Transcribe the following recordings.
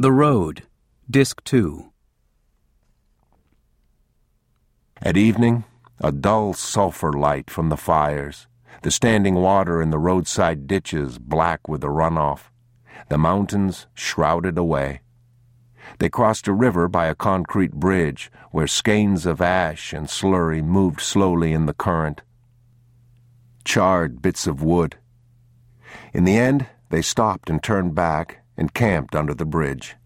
The Road, Disc 2. At evening, a dull sulphur light from the fires, the standing water in the roadside ditches black with the runoff, the mountains shrouded away. They crossed a river by a concrete bridge where skeins of ash and slurry moved slowly in the current. Charred bits of wood. In the end, they stopped and turned back and camped under the bridge.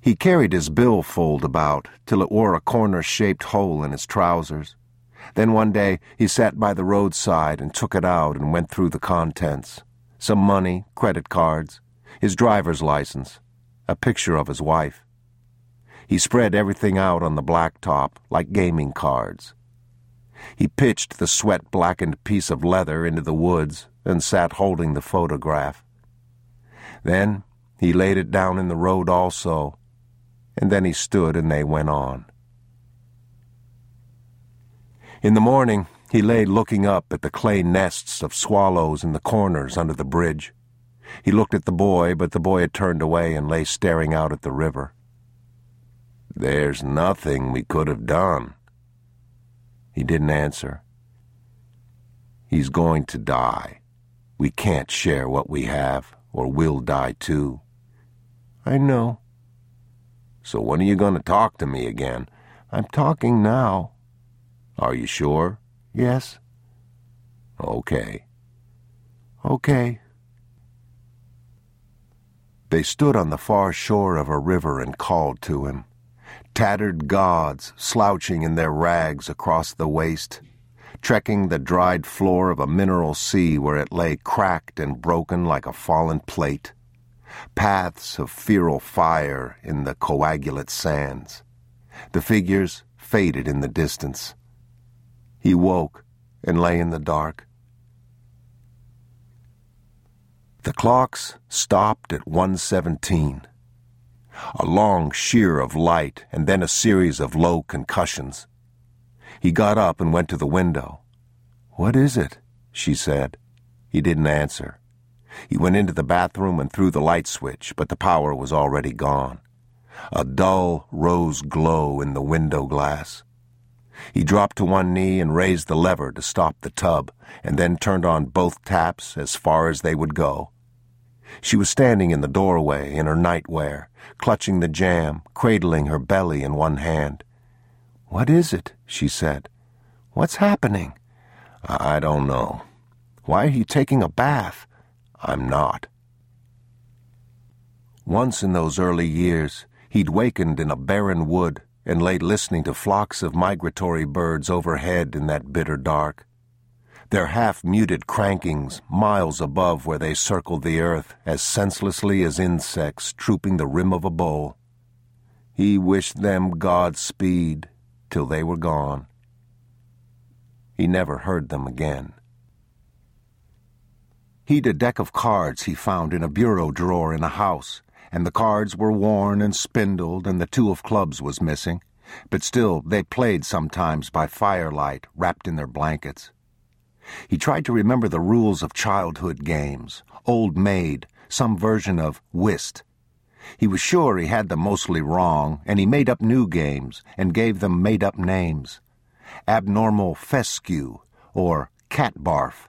He carried his billfold about till it wore a corner shaped hole in his trousers. Then one day he sat by the roadside and took it out and went through the contents some money, credit cards, his driver's license, a picture of his wife. He spread everything out on the blacktop like gaming cards. He pitched the sweat blackened piece of leather into the woods and sat holding the photograph. Then he laid it down in the road also, and then he stood and they went on. In the morning, he lay looking up at the clay nests of swallows in the corners under the bridge. He looked at the boy, but the boy had turned away and lay staring out at the river. There's nothing we could have done. He didn't answer. He's going to die. We can't share what we have, or we'll die too. I know. So when are you going to talk to me again? I'm talking now. Are you sure? Yes. Okay. Okay. They stood on the far shore of a river and called to him. Tattered gods slouching in their rags across the waste, trekking the dried floor of a mineral sea where it lay cracked and broken like a fallen plate. Paths of feral fire in the coagulate sands. The figures faded in the distance. He woke and lay in the dark. The clocks stopped at 117. A long sheer of light and then a series of low concussions. He got up and went to the window. What is it? she said. He didn't answer. He went into the bathroom and threw the light switch, but the power was already gone. A dull rose glow in the window glass. He dropped to one knee and raised the lever to stop the tub, and then turned on both taps as far as they would go. She was standing in the doorway in her nightwear, clutching the jamb, cradling her belly in one hand. What is it? She said. What's happening? I don't know. Why are you taking a bath? I'm not. Once in those early years, he'd wakened in a barren wood and lay listening to flocks of migratory birds overhead in that bitter dark. Their half muted crankings miles above where they circled the earth as senselessly as insects trooping the rim of a bowl. He wished them Godspeed till they were gone. He never heard them again. He'd a deck of cards he found in a bureau drawer in a house and the cards were worn and spindled, and the two of clubs was missing. But still, they played sometimes by firelight, wrapped in their blankets. He tried to remember the rules of childhood games, old maid, some version of whist. He was sure he had them mostly wrong, and he made up new games and gave them made up names. Abnormal fescue, or cat barf.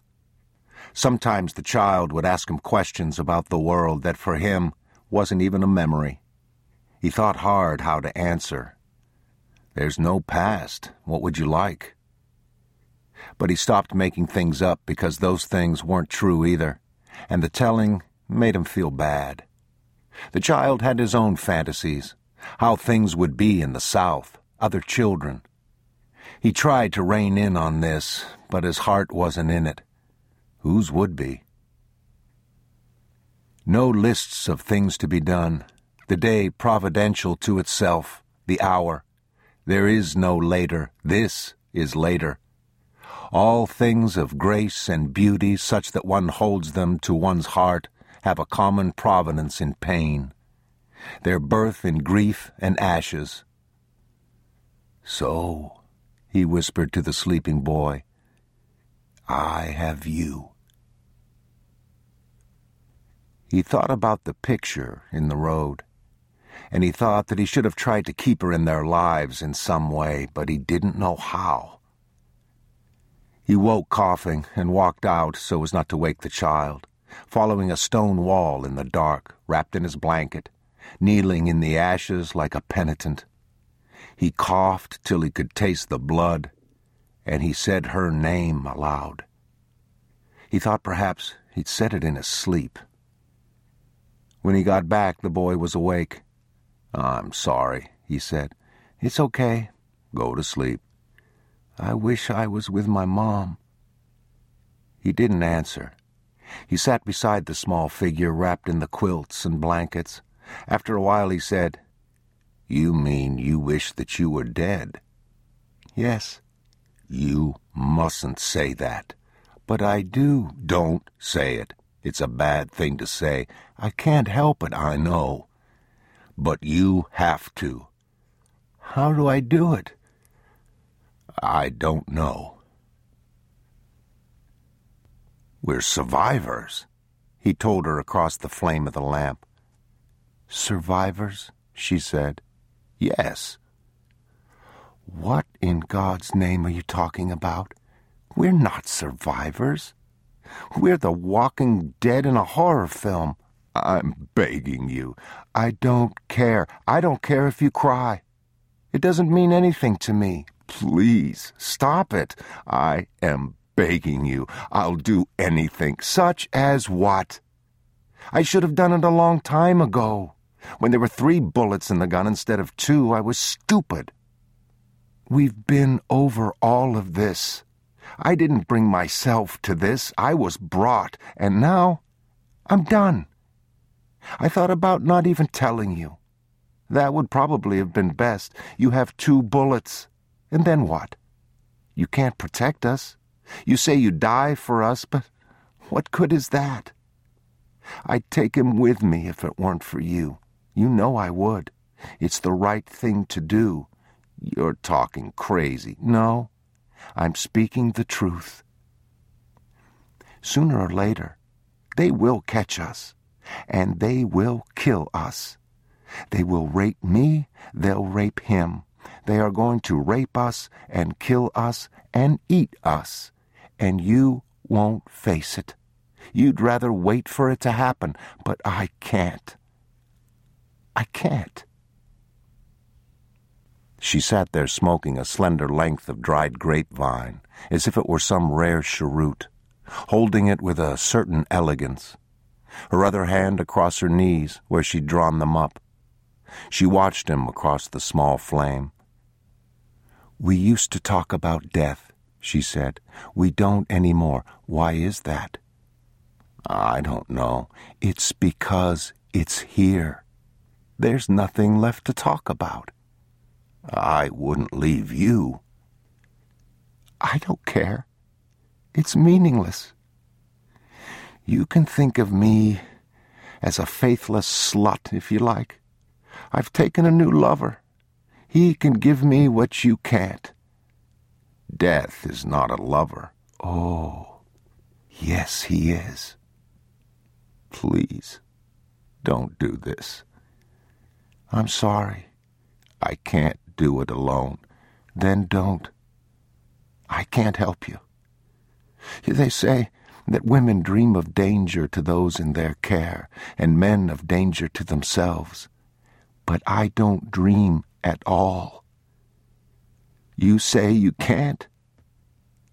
Sometimes the child would ask him questions about the world that for him wasn't even a memory. He thought hard how to answer. There's no past. What would you like? But he stopped making things up because those things weren't true either, and the telling made him feel bad. The child had his own fantasies, how things would be in the South, other children. He tried to rein in on this, but his heart wasn't in it. Whose would be? No lists of things to be done. The day providential to itself, the hour. There is no later. This is later. All things of grace and beauty, such that one holds them to one's heart, have a common provenance in pain. Their birth in grief and ashes. So, he whispered to the sleeping boy, I have you. He thought about the picture in the road, and he thought that he should have tried to keep her in their lives in some way, but he didn't know how. He woke coughing and walked out so as not to wake the child, following a stone wall in the dark, wrapped in his blanket, kneeling in the ashes like a penitent. He coughed till he could taste the blood, and he said her name aloud. He thought perhaps he'd said it in his sleep. When he got back, the boy was awake. I'm sorry, he said. It's okay. Go to sleep. I wish I was with my mom. He didn't answer. He sat beside the small figure wrapped in the quilts and blankets. After a while he said, You mean you wish that you were dead? Yes. You mustn't say that. But I do. Don't say it. It's a bad thing to say. I can't help it, I know. But you have to. How do I do it? I don't know. We're survivors, he told her across the flame of the lamp. Survivors? she said. Yes. What in God's name are you talking about? We're not survivors. We're the walking dead in a horror film. I'm begging you. I don't care. I don't care if you cry. It doesn't mean anything to me. Please, stop it. I am begging you. I'll do anything. Such as what? I should have done it a long time ago. When there were three bullets in the gun instead of two, I was stupid. We've been over all of this. I didn't bring myself to this. I was brought, and now I'm done. I thought about not even telling you. That would probably have been best. You have two bullets. And then what? You can't protect us. You say you die for us, but what good is that? I'd take him with me if it weren't for you. You know I would. It's the right thing to do. You're talking crazy. No, I'm speaking the truth. Sooner or later, they will catch us, and they will kill us. They will rape me, they'll rape him. They are going to rape us and kill us and eat us, and you won't face it. You'd rather wait for it to happen, but I can't. I can't. She sat there smoking a slender length of dried grapevine, as if it were some rare cheroot, holding it with a certain elegance, her other hand across her knees where she'd drawn them up. She watched him across the small flame. We used to talk about death, she said. We don't any more. Why is that? I don't know. It's because it's here. There's nothing left to talk about. I wouldn't leave you. I don't care. It's meaningless. You can think of me as a faithless slut, if you like. I've taken a new lover. He can give me what you can't. Death is not a lover. Oh, yes, he is. Please, don't do this. I'm sorry. I can't do it alone. Then don't. I can't help you. They say that women dream of danger to those in their care, and men of danger to themselves. But I don't dream at all. You say you can't?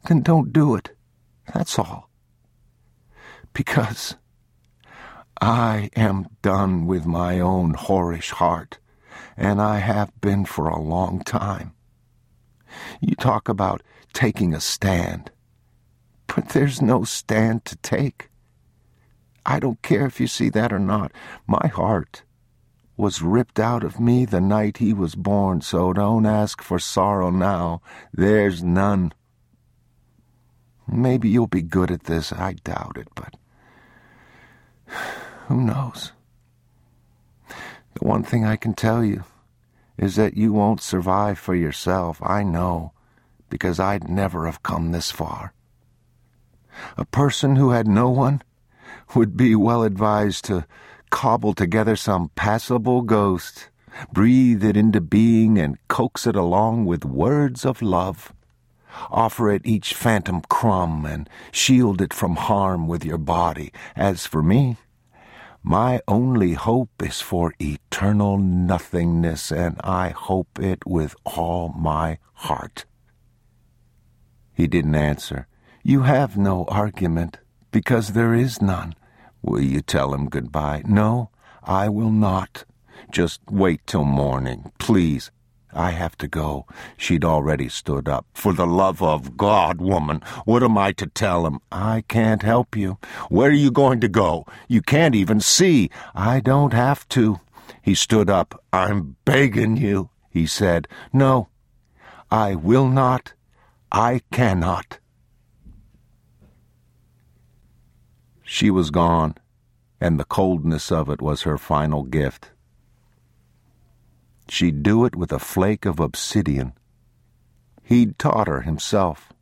Then don't do it. That's all. Because I am done with my own whorish heart and I have been for a long time. You talk about taking a stand, but there's no stand to take. I don't care if you see that or not. My heart was ripped out of me the night he was born, so don't ask for sorrow now. There's none. Maybe you'll be good at this. I doubt it, but who knows? The one thing I can tell you is that you won't survive for yourself. I know, because I'd never have come this far. A person who had no one would be well advised to cobble together some passable ghost, breathe it into being, and coax it along with words of love. Offer it each phantom crumb and shield it from harm with your body. As for me, my only hope is for eternal nothingness, and I hope it with all my heart. He didn't answer. You have no argument, because there is none. Will you tell him goodbye? No, I will not. Just wait till morning, please. I have to go. She'd already stood up. For the love of God, woman, what am I to tell him? I can't help you. Where are you going to go? You can't even see. I don't have to. He stood up. I'm begging you, he said. No, I will not. I cannot. She was gone, and the coldness of it was her final gift. She'd do it with a flake of obsidian. He'd taught her himself.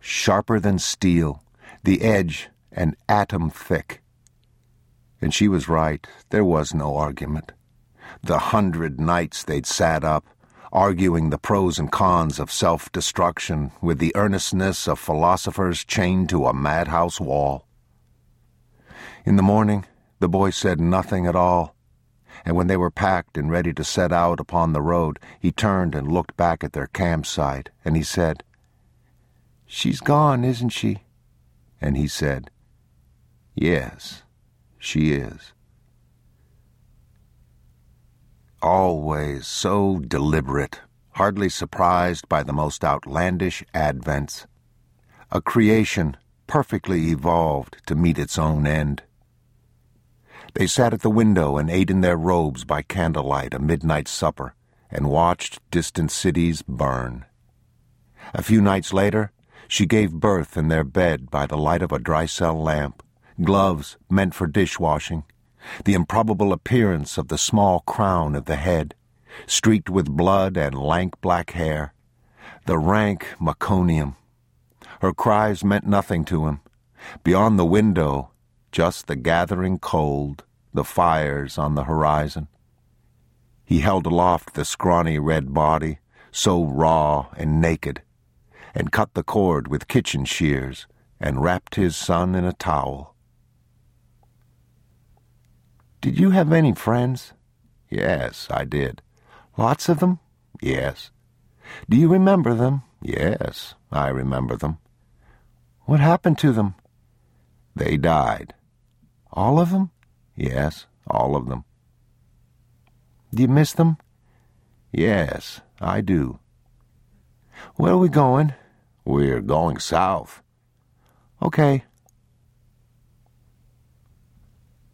Sharper than steel, the edge an atom thick. And she was right. There was no argument. The hundred nights they'd sat up, arguing the pros and cons of self destruction with the earnestness of philosophers chained to a madhouse wall. In the morning, the boy said nothing at all and when they were packed and ready to set out upon the road, he turned and looked back at their campsite, and he said, She's gone, isn't she? And he said, Yes, she is. Always so deliberate, hardly surprised by the most outlandish advents. A creation perfectly evolved to meet its own end. They sat at the window and ate in their robes by candlelight a midnight supper and watched distant cities burn. A few nights later, she gave birth in their bed by the light of a dry cell lamp, gloves meant for dishwashing, the improbable appearance of the small crown of the head, streaked with blood and lank black hair, the rank meconium. Her cries meant nothing to him. Beyond the window, just the gathering cold, the fires on the horizon. He held aloft the scrawny red body, so raw and naked, and cut the cord with kitchen shears and wrapped his son in a towel. Did you have any friends? Yes, I did. Lots of them? Yes. Do you remember them? Yes, I remember them. What happened to them? They died. All of them? Yes, all of them. Do you miss them? Yes, I do. Where are we going? We're going south. Okay.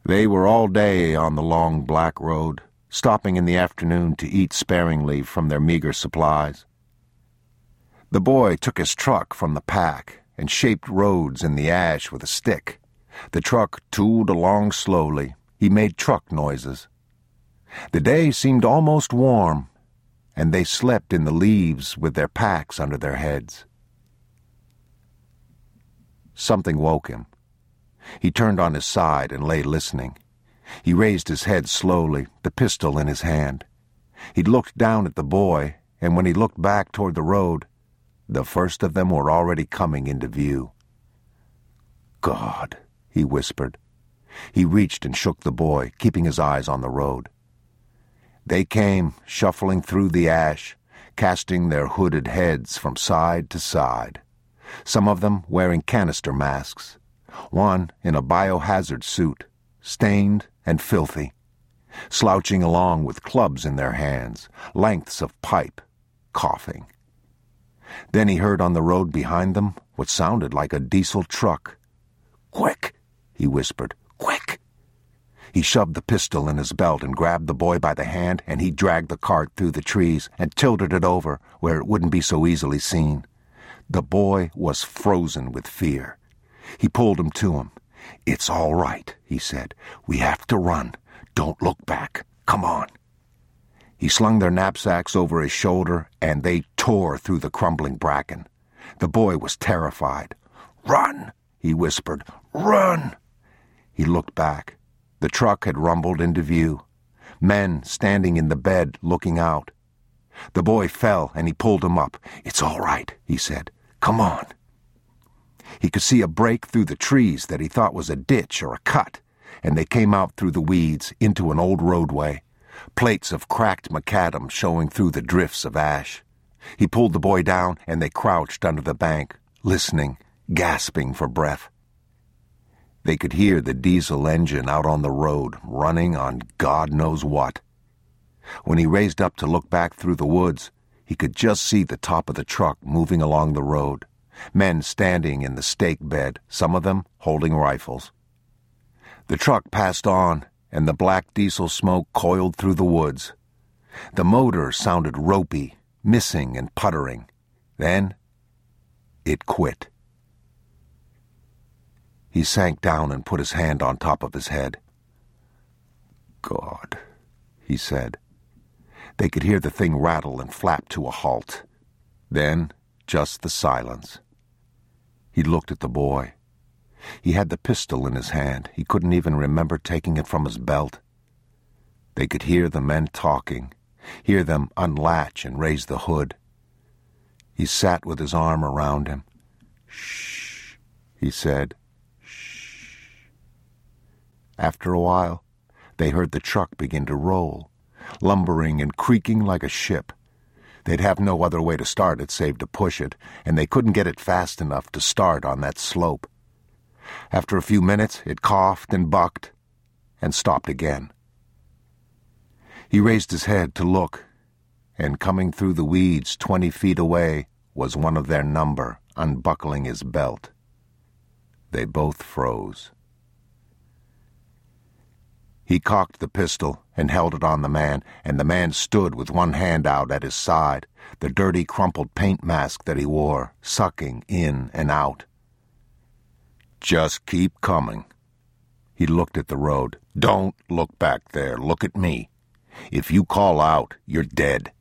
They were all day on the long black road, stopping in the afternoon to eat sparingly from their meager supplies. The boy took his truck from the pack and shaped roads in the ash with a stick. The truck tooled along slowly. He made truck noises. The day seemed almost warm, and they slept in the leaves with their packs under their heads. Something woke him. He turned on his side and lay listening. He raised his head slowly, the pistol in his hand. He looked down at the boy, and when he looked back toward the road, the first of them were already coming into view. God, he whispered. He reached and shook the boy, keeping his eyes on the road. They came, shuffling through the ash, casting their hooded heads from side to side, some of them wearing canister masks, one in a biohazard suit, stained and filthy, slouching along with clubs in their hands, lengths of pipe, coughing. Then he heard on the road behind them what sounded like a diesel truck. Quick! He whispered. Quick! He shoved the pistol in his belt and grabbed the boy by the hand, and he dragged the cart through the trees and tilted it over where it wouldn't be so easily seen. The boy was frozen with fear. He pulled him to him. It's all right, he said. We have to run. Don't look back. Come on. He slung their knapsacks over his shoulder, and they tore through the crumbling bracken. The boy was terrified. Run! he whispered. Run! He looked back. The truck had rumbled into view. Men standing in the bed looking out. The boy fell and he pulled him up. It's all right, he said. Come on. He could see a break through the trees that he thought was a ditch or a cut, and they came out through the weeds into an old roadway, plates of cracked macadam showing through the drifts of ash. He pulled the boy down, and they crouched under the bank, listening, gasping for breath. They could hear the diesel engine out on the road, running on God knows what. When he raised up to look back through the woods, he could just see the top of the truck moving along the road, men standing in the stake bed, some of them holding rifles. The truck passed on, and the black diesel smoke coiled through the woods. The motor sounded ropey, missing and puttering. Then it quit. He sank down and put his hand on top of his head. God, he said. They could hear the thing rattle and flap to a halt. Then, just the silence. He looked at the boy. He had the pistol in his hand. He couldn't even remember taking it from his belt. They could hear the men talking, hear them unlatch and raise the hood. He sat with his arm around him. Shh, he said. After a while, they heard the truck begin to roll, lumbering and creaking like a ship. They'd have no other way to start it save to push it, and they couldn't get it fast enough to start on that slope. After a few minutes, it coughed and bucked and stopped again. He raised his head to look, and coming through the weeds twenty feet away was one of their number unbuckling his belt. They both froze. He cocked the pistol and held it on the man, and the man stood with one hand out at his side, the dirty, crumpled paint mask that he wore, sucking in and out. Just keep coming. He looked at the road. Don't look back there. Look at me. If you call out, you're dead.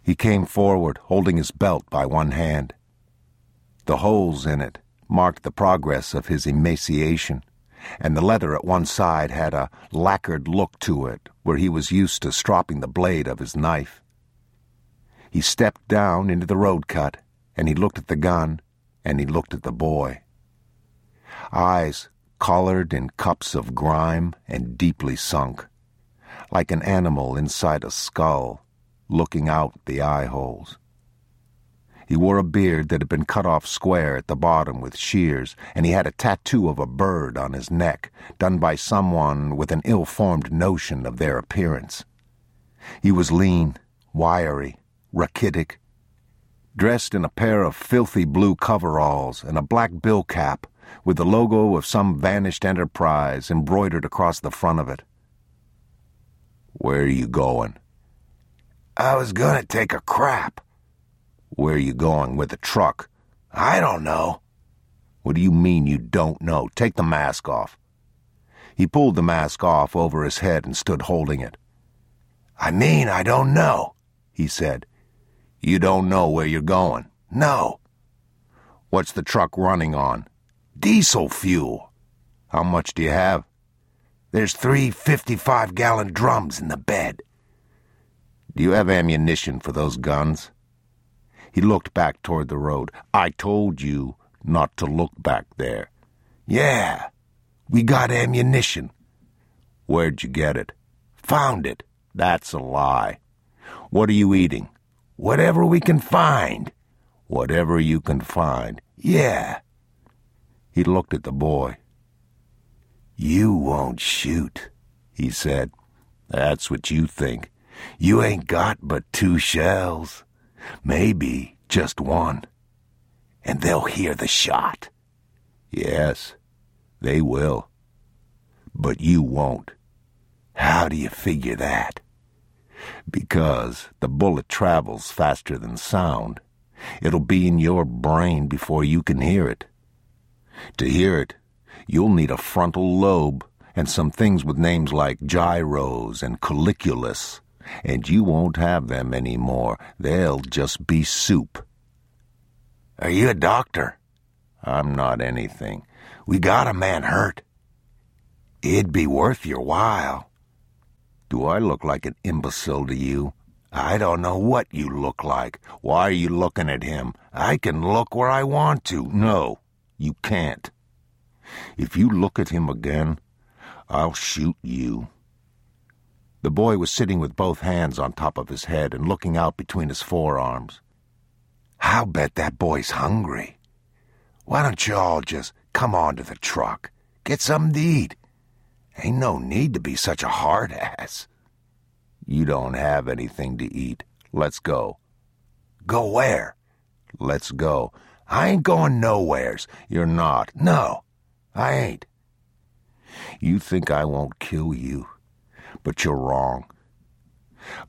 He came forward, holding his belt by one hand. The holes in it marked the progress of his emaciation and the leather at one side had a lacquered look to it where he was used to stropping the blade of his knife. He stepped down into the road cut, and he looked at the gun, and he looked at the boy. Eyes collared in cups of grime and deeply sunk, like an animal inside a skull, looking out the eye holes. He wore a beard that had been cut off square at the bottom with shears, and he had a tattoo of a bird on his neck, done by someone with an ill formed notion of their appearance. He was lean, wiry, rachitic, dressed in a pair of filthy blue coveralls and a black bill cap with the logo of some vanished enterprise embroidered across the front of it. Where are you going? I was going to take a crap. Where are you going with the truck? I don't know. What do you mean you don't know? Take the mask off. He pulled the mask off over his head and stood holding it. I mean, I don't know, he said. You don't know where you're going? No. What's the truck running on? Diesel fuel. How much do you have? There's three 55 gallon drums in the bed. Do you have ammunition for those guns? He looked back toward the road. I told you not to look back there. Yeah, we got ammunition. Where'd you get it? Found it. That's a lie. What are you eating? Whatever we can find. Whatever you can find. Yeah. He looked at the boy. You won't shoot, he said. That's what you think. You ain't got but two shells. Maybe just one. And they'll hear the shot. Yes, they will. But you won't. How do you figure that? Because the bullet travels faster than sound. It'll be in your brain before you can hear it. To hear it, you'll need a frontal lobe and some things with names like gyrus and colliculus and you won't have them any more. They'll just be soup. Are you a doctor? I'm not anything. We got a man hurt. It'd be worth your while. Do I look like an imbecile to you? I don't know what you look like. Why are you looking at him? I can look where I want to. No, you can't. If you look at him again, I'll shoot you. The boy was sitting with both hands on top of his head and looking out between his forearms. I'll bet that boy's hungry. Why don't you all just come on to the truck? Get something to eat. Ain't no need to be such a hard ass. You don't have anything to eat. Let's go. Go where? Let's go. I ain't going nowheres. You're not. No, I ain't. You think I won't kill you, but you're wrong.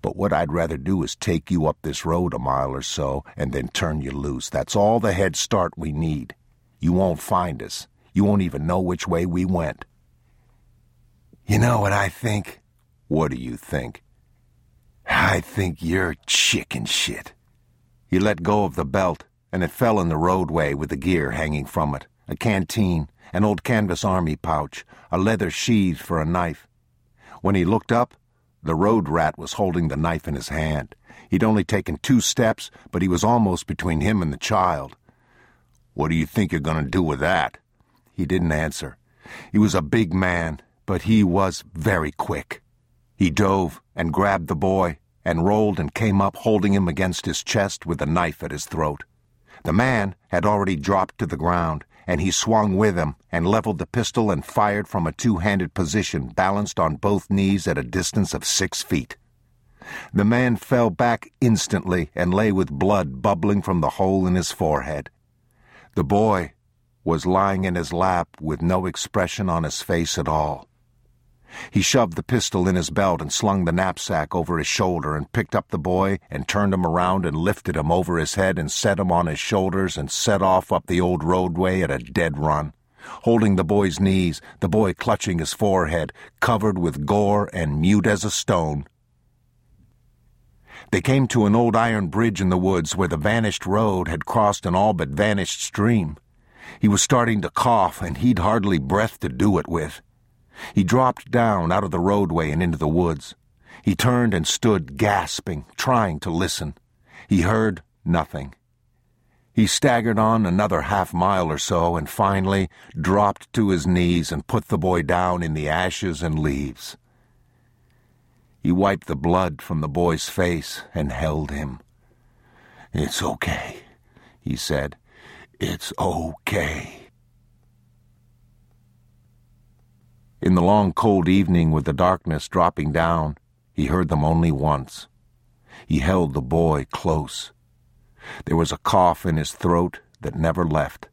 But what I'd rather do is take you up this road a mile or so and then turn you loose. That's all the head start we need. You won't find us. You won't even know which way we went. You know what I think? What do you think? I think you're chicken shit. He let go of the belt, and it fell in the roadway with the gear hanging from it a canteen, an old canvas army pouch, a leather sheath for a knife. When he looked up, the road rat was holding the knife in his hand. He'd only taken two steps, but he was almost between him and the child. What do you think you're going to do with that? He didn't answer. He was a big man, but he was very quick. He dove and grabbed the boy and rolled and came up holding him against his chest with the knife at his throat. The man had already dropped to the ground, and he swung with him and leveled the pistol and fired from a two-handed position balanced on both knees at a distance of six feet. The man fell back instantly and lay with blood bubbling from the hole in his forehead. The boy was lying in his lap with no expression on his face at all. He shoved the pistol in his belt and slung the knapsack over his shoulder and picked up the boy and turned him around and lifted him over his head and set him on his shoulders and set off up the old roadway at a dead run, holding the boy's knees, the boy clutching his forehead, covered with gore and mute as a stone. They came to an old iron bridge in the woods where the vanished road had crossed an all but vanished stream. He was starting to cough, and he'd hardly breath to do it with. He dropped down out of the roadway and into the woods. He turned and stood gasping, trying to listen. He heard nothing. He staggered on another half mile or so and finally dropped to his knees and put the boy down in the ashes and leaves. He wiped the blood from the boy's face and held him. It's okay, he said. It's okay. In the long cold evening with the darkness dropping down, he heard them only once. He held the boy close. There was a cough in his throat that never left.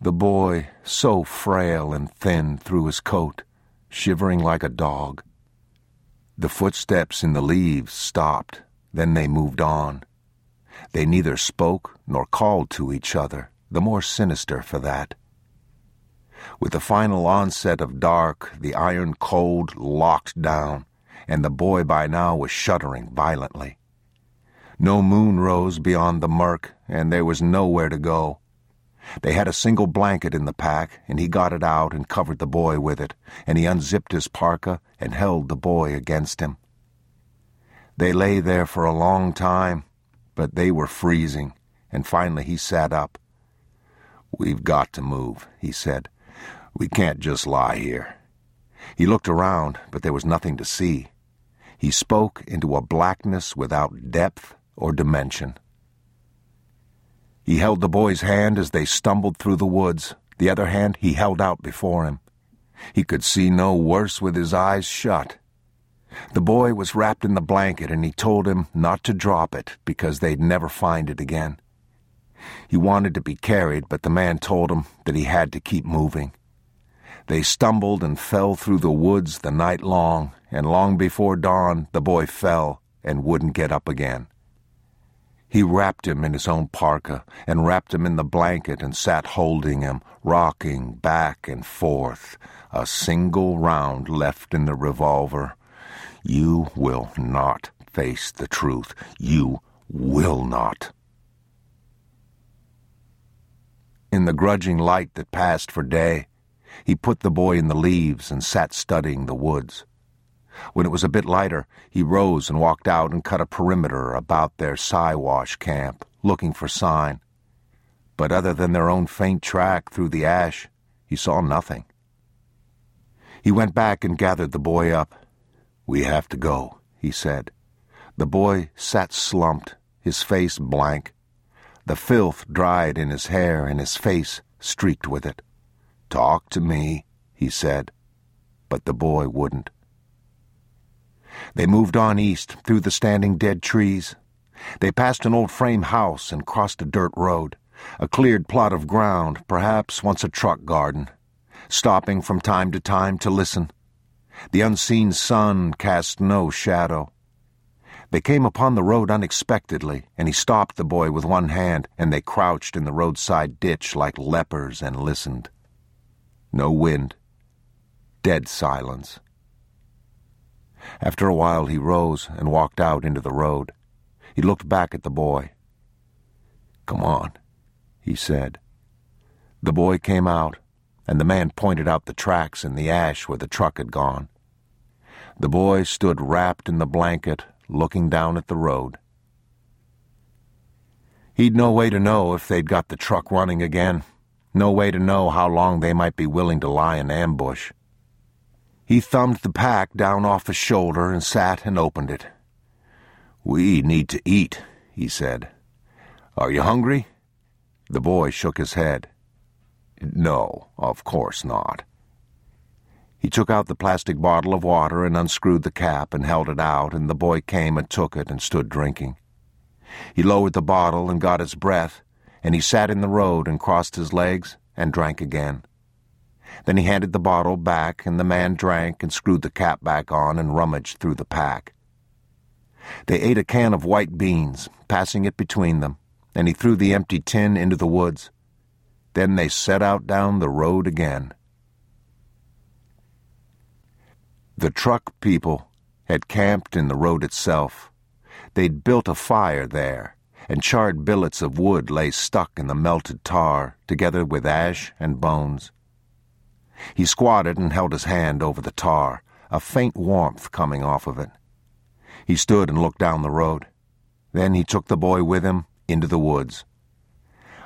The boy, so frail and thin through his coat, shivering like a dog. The footsteps in the leaves stopped, then they moved on. They neither spoke nor called to each other, the more sinister for that. With the final onset of dark, the iron cold locked down, and the boy by now was shuddering violently. No moon rose beyond the murk, and there was nowhere to go. They had a single blanket in the pack, and he got it out and covered the boy with it, and he unzipped his parka and held the boy against him. They lay there for a long time, but they were freezing, and finally he sat up. We've got to move, he said. We can't just lie here. He looked around, but there was nothing to see. He spoke into a blackness without depth or dimension. He held the boy's hand as they stumbled through the woods. The other hand he held out before him. He could see no worse with his eyes shut. The boy was wrapped in the blanket, and he told him not to drop it because they'd never find it again. He wanted to be carried, but the man told him that he had to keep moving. They stumbled and fell through the woods the night long, and long before dawn the boy fell and wouldn't get up again. He wrapped him in his own parka and wrapped him in the blanket and sat holding him, rocking back and forth, a single round left in the revolver. You will not face the truth. You will not. In the grudging light that passed for day, He put the boy in the leaves and sat studying the woods. When it was a bit lighter, he rose and walked out and cut a perimeter about their Siwash camp, looking for sign. But other than their own faint track through the ash, he saw nothing. He went back and gathered the boy up. We have to go, he said. The boy sat slumped, his face blank. The filth dried in his hair and his face streaked with it. Talk to me, he said. But the boy wouldn't. They moved on east through the standing dead trees. They passed an old frame house and crossed a dirt road, a cleared plot of ground, perhaps once a truck garden, stopping from time to time to listen. The unseen sun cast no shadow. They came upon the road unexpectedly, and he stopped the boy with one hand, and they crouched in the roadside ditch like lepers and listened. No wind. Dead silence. After a while, he rose and walked out into the road. He looked back at the boy. Come on, he said. The boy came out, and the man pointed out the tracks in the ash where the truck had gone. The boy stood wrapped in the blanket, looking down at the road. He'd no way to know if they'd got the truck running again, no way to know how long they might be willing to lie in ambush. He thumbed the pack down off his shoulder and sat and opened it. We need to eat, he said. Are you hungry? The boy shook his head. No, of course not. He took out the plastic bottle of water and unscrewed the cap and held it out, and the boy came and took it and stood drinking. He lowered the bottle and got his breath, and he sat in the road and crossed his legs and drank again. Then he handed the bottle back, and the man drank and screwed the cap back on and rummaged through the pack. They ate a can of white beans, passing it between them, and he threw the empty tin into the woods. Then they set out down the road again. The truck people had camped in the road itself. They'd built a fire there, and charred billets of wood lay stuck in the melted tar, together with ash and bones. He squatted and held his hand over the tar, a faint warmth coming off of it. He stood and looked down the road. Then he took the boy with him into the woods.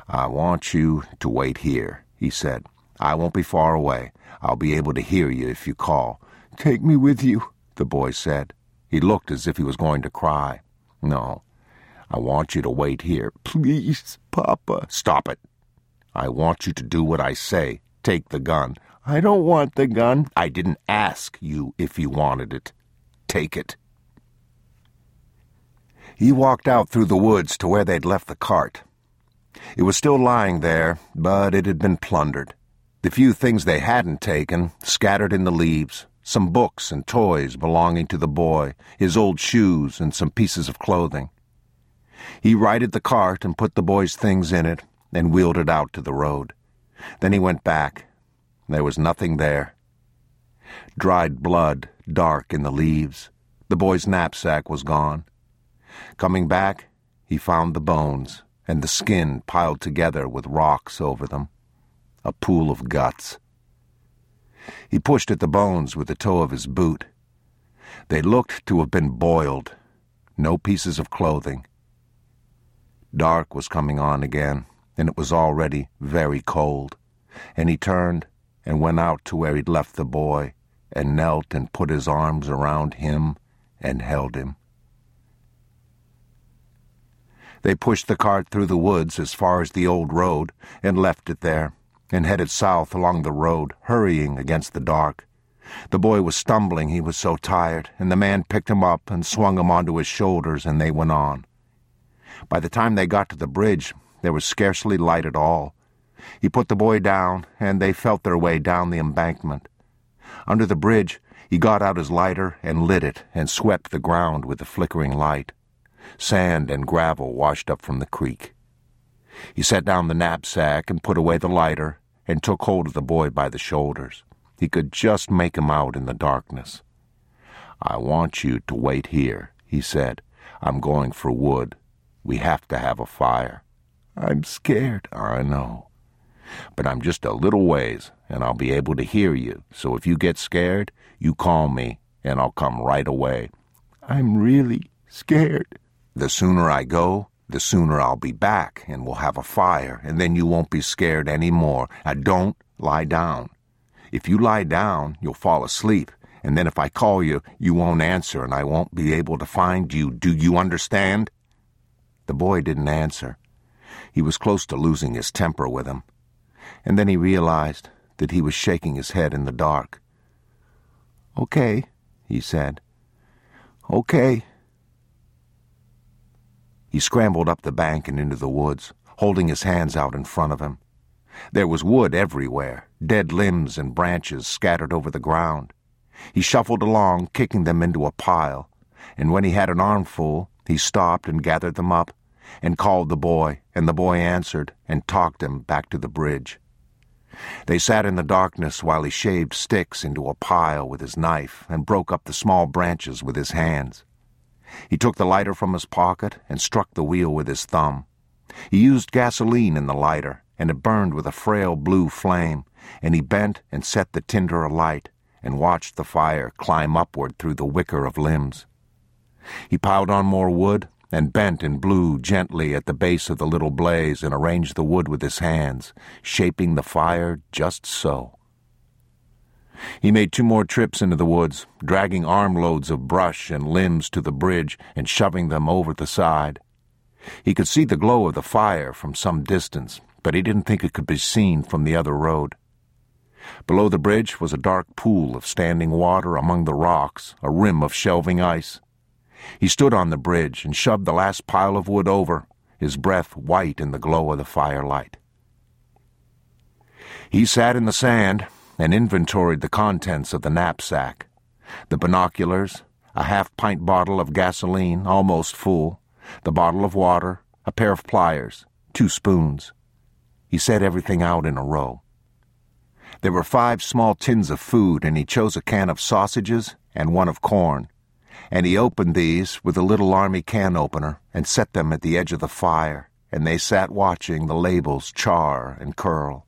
I want you to wait here, he said. I won't be far away. I'll be able to hear you if you call. Take me with you, the boy said. He looked as if he was going to cry. No, I want you to wait here. Please, Papa. Stop it. I want you to do what I say. Take the gun. I don't want the gun. I didn't ask you if you wanted it. Take it. He walked out through the woods to where they'd left the cart. It was still lying there, but it had been plundered. The few things they hadn't taken, scattered in the leaves, some books and toys belonging to the boy, his old shoes, and some pieces of clothing. He righted the cart and put the boy's things in it and wheeled it out to the road. Then he went back, there was nothing there. Dried blood, dark in the leaves. The boy's knapsack was gone. Coming back, he found the bones and the skin piled together with rocks over them. A pool of guts. He pushed at the bones with the toe of his boot. They looked to have been boiled. No pieces of clothing. Dark was coming on again, and it was already very cold, and he turned and went out to where he'd left the boy and knelt and put his arms around him and held him. They pushed the cart through the woods as far as the old road and left it there and headed south along the road, hurrying against the dark. The boy was stumbling, he was so tired, and the man picked him up and swung him onto his shoulders, and they went on. By the time they got to the bridge, there was scarcely light at all. He put the boy down, and they felt their way down the embankment. Under the bridge, he got out his lighter and lit it and swept the ground with the flickering light. Sand and gravel washed up from the creek. He set down the knapsack and put away the lighter and took hold of the boy by the shoulders. He could just make him out in the darkness. I want you to wait here, he said. I'm going for wood. We have to have a fire. I'm scared. I know but I'm just a little ways, and I'll be able to hear you. So if you get scared, you call me, and I'll come right away. I'm really scared. The sooner I go, the sooner I'll be back, and we'll have a fire, and then you won't be scared any more. Now don't lie down. If you lie down, you'll fall asleep, and then if I call you, you won't answer, and I won't be able to find you. Do you understand? The boy didn't answer. He was close to losing his temper with him. And then he realized that he was shaking his head in the dark. Okay, he said. Okay. He scrambled up the bank and into the woods, holding his hands out in front of him. There was wood everywhere, dead limbs and branches scattered over the ground. He shuffled along, kicking them into a pile, and when he had an armful, he stopped and gathered them up and called the boy, and the boy answered and talked him back to the bridge. They sat in the darkness while he shaved sticks into a pile with his knife and broke up the small branches with his hands. He took the lighter from his pocket and struck the wheel with his thumb. He used gasoline in the lighter, and it burned with a frail blue flame, and he bent and set the tinder alight and watched the fire climb upward through the wicker of limbs. He piled on more wood and bent and blew gently at the base of the little blaze and arranged the wood with his hands, shaping the fire just so. He made two more trips into the woods, dragging armloads of brush and limbs to the bridge and shoving them over the side. He could see the glow of the fire from some distance, but he didn't think it could be seen from the other road. Below the bridge was a dark pool of standing water among the rocks, a rim of shelving ice. He stood on the bridge and shoved the last pile of wood over, his breath white in the glow of the firelight. He sat in the sand and inventoried the contents of the knapsack the binoculars, a half pint bottle of gasoline, almost full, the bottle of water, a pair of pliers, two spoons. He set everything out in a row. There were five small tins of food, and he chose a can of sausages and one of corn and he opened these with a little army can opener and set them at the edge of the fire, and they sat watching the labels char and curl.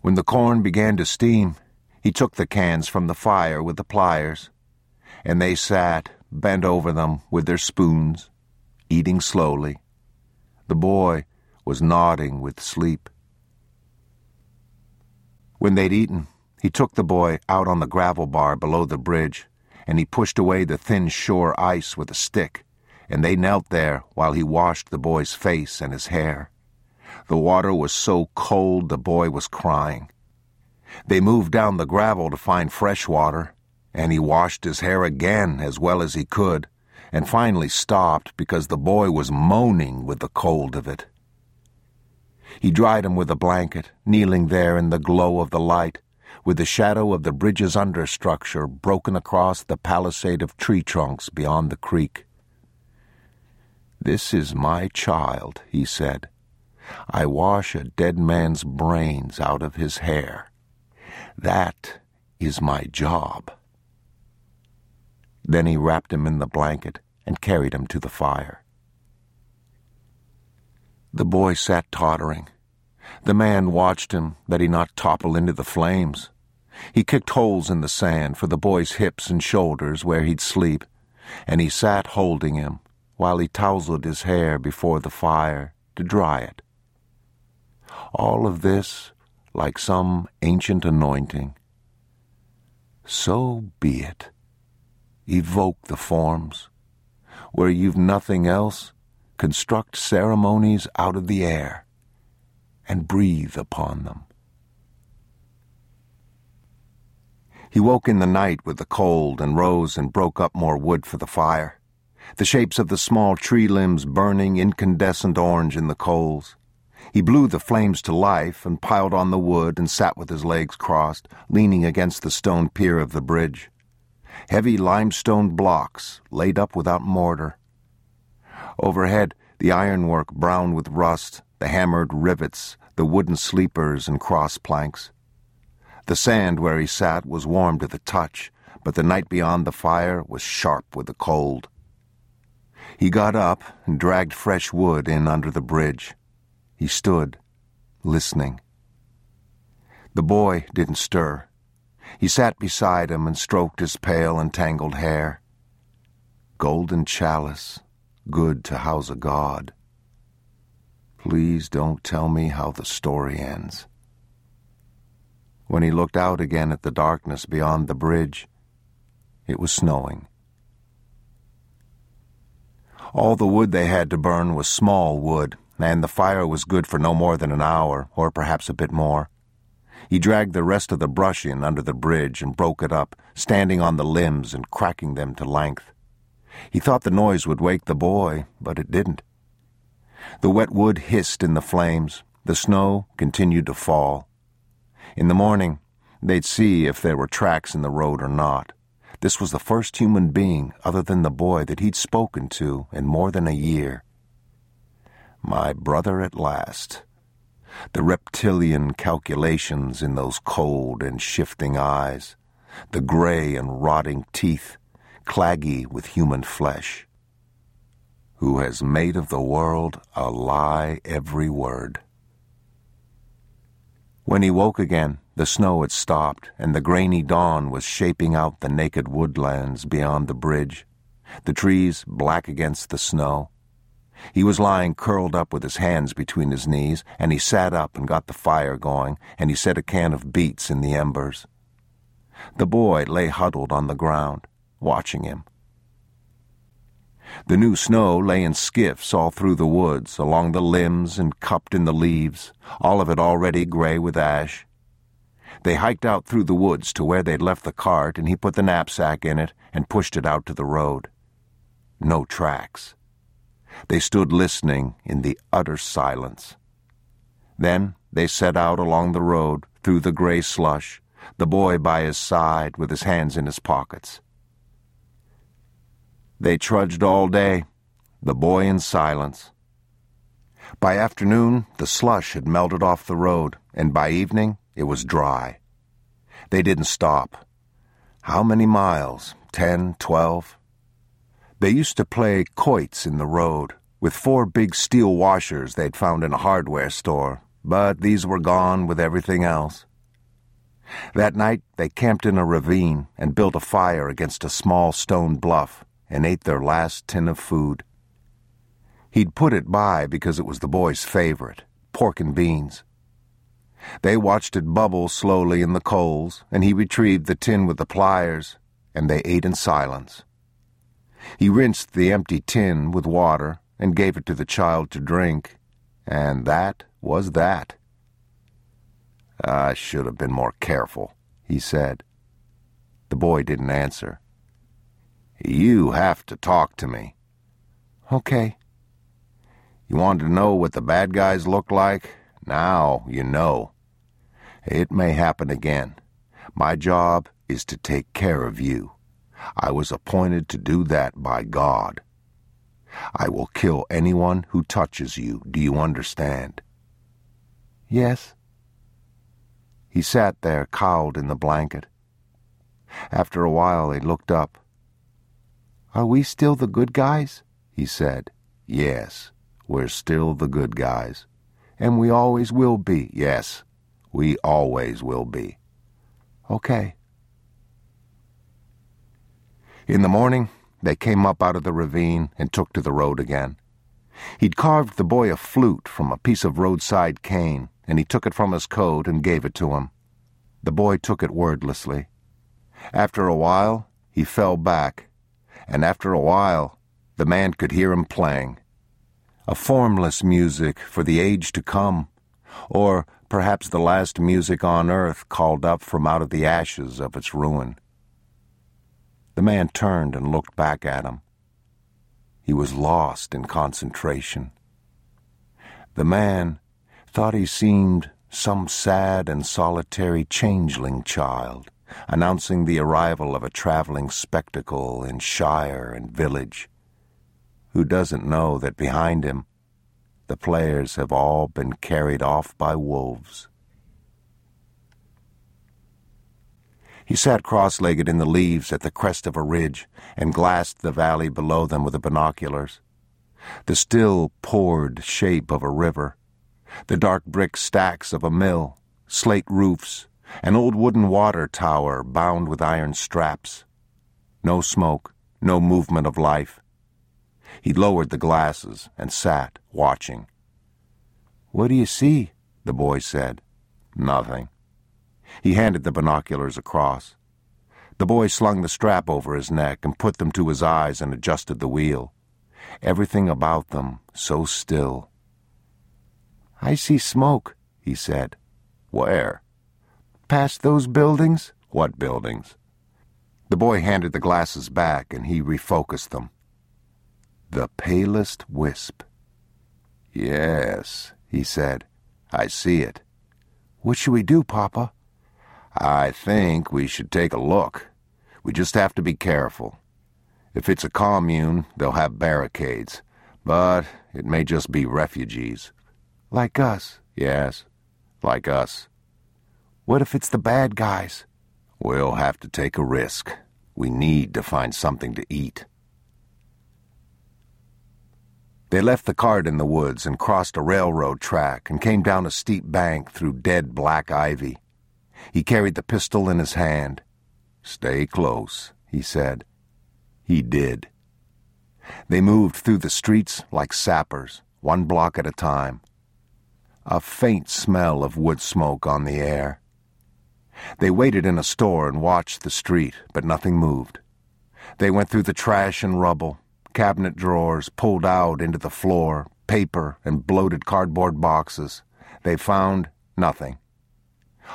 When the corn began to steam, he took the cans from the fire with the pliers, and they sat, bent over them with their spoons, eating slowly. The boy was nodding with sleep. When they'd eaten, he took the boy out on the gravel bar below the bridge and he pushed away the thin shore ice with a stick, and they knelt there while he washed the boy's face and his hair. The water was so cold the boy was crying. They moved down the gravel to find fresh water, and he washed his hair again as well as he could, and finally stopped because the boy was moaning with the cold of it. He dried him with a blanket, kneeling there in the glow of the light, with the shadow of the bridge's understructure broken across the palisade of tree trunks beyond the creek. This is my child, he said. I wash a dead man's brains out of his hair. That is my job. Then he wrapped him in the blanket and carried him to the fire. The boy sat tottering. The man watched him that he not topple into the flames. He kicked holes in the sand for the boy's hips and shoulders where he'd sleep, and he sat holding him while he tousled his hair before the fire to dry it. All of this like some ancient anointing. So be it. Evoke the forms. Where you've nothing else, construct ceremonies out of the air and breathe upon them. He woke in the night with the cold and rose and broke up more wood for the fire. The shapes of the small tree limbs burning incandescent orange in the coals. He blew the flames to life and piled on the wood and sat with his legs crossed, leaning against the stone pier of the bridge. Heavy limestone blocks laid up without mortar. Overhead, the ironwork brown with rust, the hammered rivets, the wooden sleepers and cross planks. The sand where he sat was warm to the touch, but the night beyond the fire was sharp with the cold. He got up and dragged fresh wood in under the bridge. He stood, listening. The boy didn't stir. He sat beside him and stroked his pale and tangled hair. Golden chalice, good to house a god. Please don't tell me how the story ends. When he looked out again at the darkness beyond the bridge, it was snowing. All the wood they had to burn was small wood, and the fire was good for no more than an hour, or perhaps a bit more. He dragged the rest of the brush in under the bridge and broke it up, standing on the limbs and cracking them to length. He thought the noise would wake the boy, but it didn't. The wet wood hissed in the flames. The snow continued to fall. In the morning, they'd see if there were tracks in the road or not. This was the first human being other than the boy that he'd spoken to in more than a year. My brother at last. The reptilian calculations in those cold and shifting eyes, the gray and rotting teeth, claggy with human flesh. Who has made of the world a lie every word. When he woke again, the snow had stopped, and the grainy dawn was shaping out the naked woodlands beyond the bridge, the trees black against the snow. He was lying curled up with his hands between his knees, and he sat up and got the fire going, and he set a can of beets in the embers. The boy lay huddled on the ground, watching him. The new snow lay in skiffs all through the woods, along the limbs and cupped in the leaves, all of it already gray with ash. They hiked out through the woods to where they'd left the cart, and he put the knapsack in it and pushed it out to the road. No tracks. They stood listening in the utter silence. Then they set out along the road through the gray slush, the boy by his side with his hands in his pockets. They trudged all day, the boy in silence. By afternoon, the slush had melted off the road, and by evening, it was dry. They didn't stop. How many miles? Ten, twelve? They used to play quoits in the road with four big steel washers they'd found in a hardware store, but these were gone with everything else. That night, they camped in a ravine and built a fire against a small stone bluff and ate their last tin of food. He'd put it by because it was the boy's favorite pork and beans. They watched it bubble slowly in the coals, and he retrieved the tin with the pliers, and they ate in silence. He rinsed the empty tin with water and gave it to the child to drink, and that was that. I should have been more careful, he said. The boy didn't answer. You have to talk to me. Okay. You wanted to know what the bad guys look like? Now you know. It may happen again. My job is to take care of you. I was appointed to do that by God. I will kill anyone who touches you. Do you understand? Yes. He sat there, cowled in the blanket. After a while, he looked up. Are we still the good guys? He said. Yes, we're still the good guys. And we always will be. Yes, we always will be. Okay. In the morning, they came up out of the ravine and took to the road again. He'd carved the boy a flute from a piece of roadside cane, and he took it from his coat and gave it to him. The boy took it wordlessly. After a while, he fell back, and after a while, the man could hear him playing. A formless music for the age to come, or perhaps the last music on earth called up from out of the ashes of its ruin. The man turned and looked back at him. He was lost in concentration. The man thought he seemed some sad and solitary changeling child, announcing the arrival of a traveling spectacle in shire and village, who doesn't know that behind him the players have all been carried off by wolves. He sat cross legged in the leaves at the crest of a ridge and glassed the valley below them with the binoculars. The still poured shape of a river, the dark brick stacks of a mill, slate roofs, An old wooden water tower bound with iron straps. No smoke, no movement of life. He lowered the glasses and sat, watching. What do you see? The boy said. Nothing. He handed the binoculars across. The boy slung the strap over his neck and put them to his eyes and adjusted the wheel. Everything about them so still. I see smoke, he said. Where? Past those buildings? What buildings? The boy handed the glasses back and he refocused them. The palest wisp. Yes, he said. I see it. What should we do, Papa? I think we should take a look. We just have to be careful. If it's a commune, they'll have barricades, but it may just be refugees. Like us? Yes, like us. What if it's the bad guys? We'll have to take a risk. We need to find something to eat. They left the cart in the woods and crossed a railroad track and came down a steep bank through dead black ivy. He carried the pistol in his hand. Stay close, he said. He did. They moved through the streets like sappers, one block at a time. A faint smell of wood smoke on the air. They waited in a store and watched the street, but nothing moved. They went through the trash and rubble, cabinet drawers pulled out into the floor, paper and bloated cardboard boxes. They found nothing.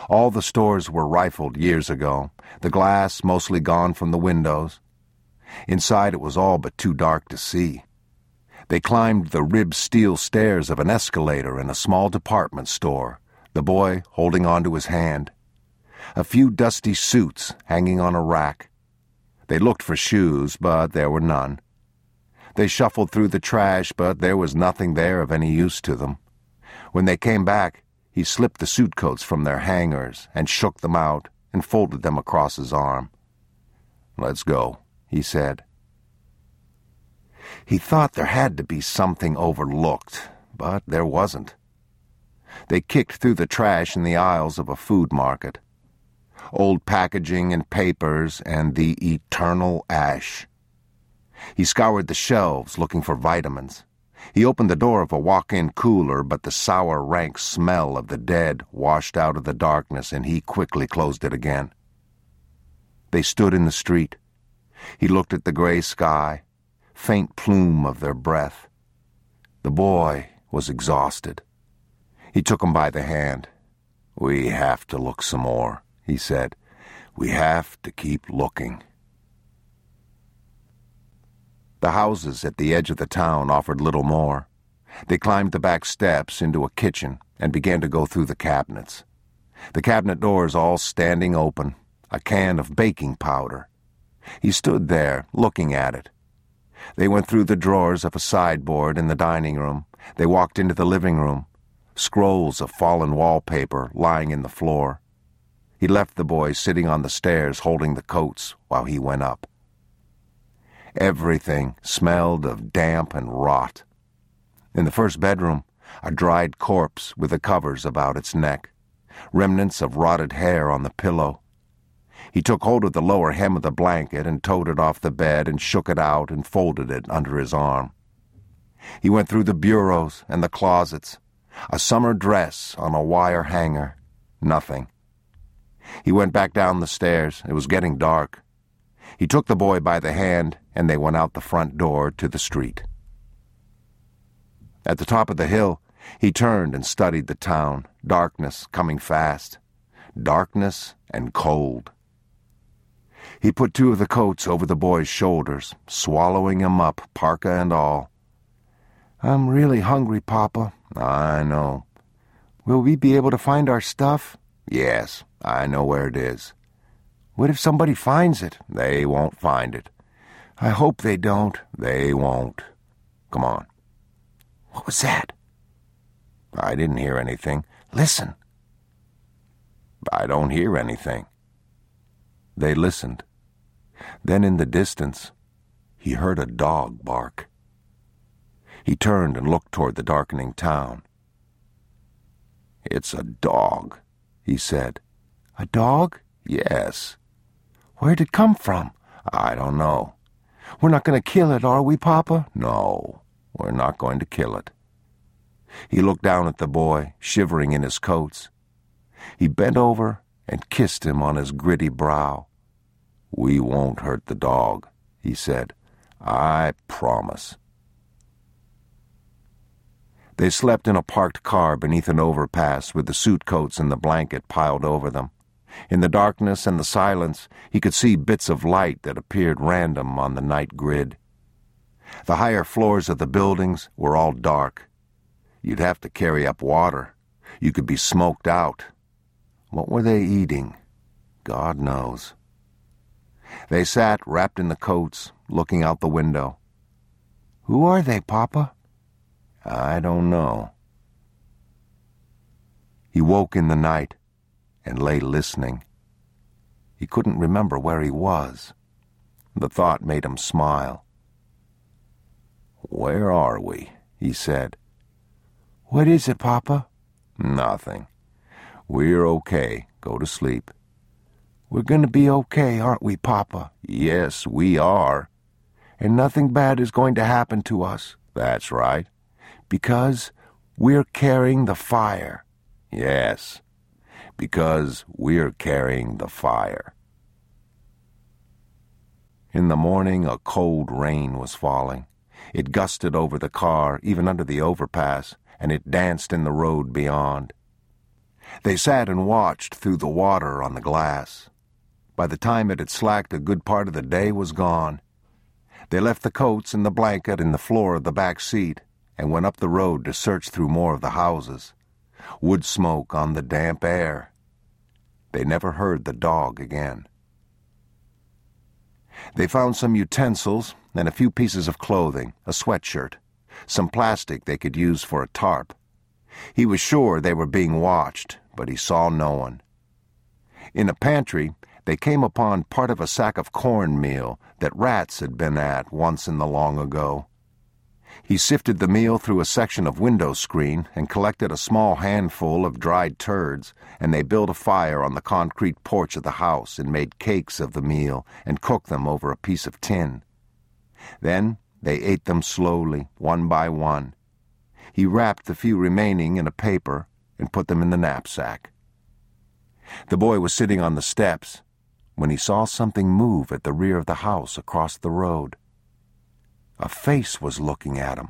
All the stores were rifled years ago, the glass mostly gone from the windows. Inside it was all but too dark to see. They climbed the ribbed steel stairs of an escalator in a small department store, the boy holding onto his hand. A few dusty suits hanging on a rack. They looked for shoes, but there were none. They shuffled through the trash, but there was nothing there of any use to them. When they came back, he slipped the suit coats from their hangers and shook them out and folded them across his arm. Let's go, he said. He thought there had to be something overlooked, but there wasn't. They kicked through the trash in the aisles of a food market. Old packaging and papers and the eternal ash. He scoured the shelves looking for vitamins. He opened the door of a walk-in cooler, but the sour, rank smell of the dead washed out of the darkness, and he quickly closed it again. They stood in the street. He looked at the gray sky, faint plume of their breath. The boy was exhausted. He took him by the hand. We have to look some more, he said. We have to keep looking. The houses at the edge of the town offered little more. They climbed the back steps into a kitchen and began to go through the cabinets. The cabinet doors all standing open, a can of baking powder. He stood there, looking at it. They went through the drawers of a sideboard in the dining room. They walked into the living room, scrolls of fallen wallpaper lying in the floor. He left the boy sitting on the stairs holding the coats while he went up. Everything smelled of damp and rot. In the first bedroom, a dried corpse with the covers about its neck, remnants of rotted hair on the pillow. He took hold of the lower hem of the blanket and towed it off the bed and shook it out and folded it under his arm. He went through the bureaus and the closets. A summer dress on a wire hanger. Nothing. He went back down the stairs. It was getting dark. He took the boy by the hand, and they went out the front door to the street. At the top of the hill, he turned and studied the town, darkness coming fast. Darkness and cold. He put two of the coats over the boy's shoulders, swallowing him up, parka and all. I'm really hungry, Papa. I know. Will we be able to find our stuff? Yes, I know where it is. What if somebody finds it? They won't find it. I hope they don't. They won't. Come on. What was that? I didn't hear anything. Listen. I don't hear anything. They listened. Then in the distance, he heard a dog bark. He turned and looked toward the darkening town. It's a dog, he said. A dog? Yes. Where'd it come from? I don't know. We're not going to kill it, are we, Papa? No, we're not going to kill it. He looked down at the boy, shivering in his coats. He bent over and kissed him on his gritty brow. We won't hurt the dog, he said. I promise. They slept in a parked car beneath an overpass with the suit coats and the blanket piled over them. In the darkness and the silence, he could see bits of light that appeared random on the night grid. The higher floors of the buildings were all dark. You'd have to carry up water. You could be smoked out. What were they eating? God knows. They sat wrapped in the coats, looking out the window. Who are they, Papa? I don't know. He woke in the night and lay listening. He couldn't remember where he was. The thought made him smile. Where are we? he said. What is it, Papa? Nothing. We're okay. Go to sleep. We're going to be okay, aren't we, Papa? Yes, we are. And nothing bad is going to happen to us. That's right. Because we're carrying the fire. Yes, because we're carrying the fire. In the morning, a cold rain was falling. It gusted over the car, even under the overpass, and it danced in the road beyond. They sat and watched through the water on the glass. By the time it had slacked, a good part of the day was gone. They left the coats and the blanket in the floor of the back seat and went up the road to search through more of the houses. Wood smoke on the damp air. They never heard the dog again. They found some utensils and a few pieces of clothing, a sweatshirt, some plastic they could use for a tarp. He was sure they were being watched, but he saw no one. In a pantry, they came upon part of a sack of cornmeal that rats had been at once in the long ago. He sifted the meal through a section of window screen and collected a small handful of dried turds, and they built a fire on the concrete porch of the house and made cakes of the meal and cooked them over a piece of tin. Then they ate them slowly, one by one. He wrapped the few remaining in a paper and put them in the knapsack. The boy was sitting on the steps when he saw something move at the rear of the house across the road. A face was looking at him.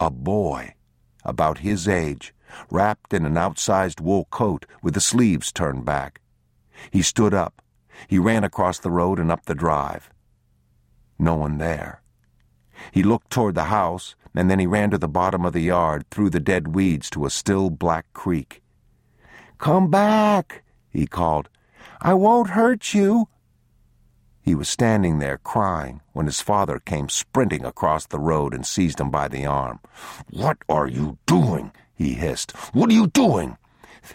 A boy, about his age, wrapped in an outsized wool coat with the sleeves turned back. He stood up. He ran across the road and up the drive. No one there. He looked toward the house, and then he ran to the bottom of the yard, through the dead weeds to a still black creek. Come back, he called. I won't hurt you. He was standing there crying when his father came sprinting across the road and seized him by the arm. What are you doing? he hissed. What are you doing?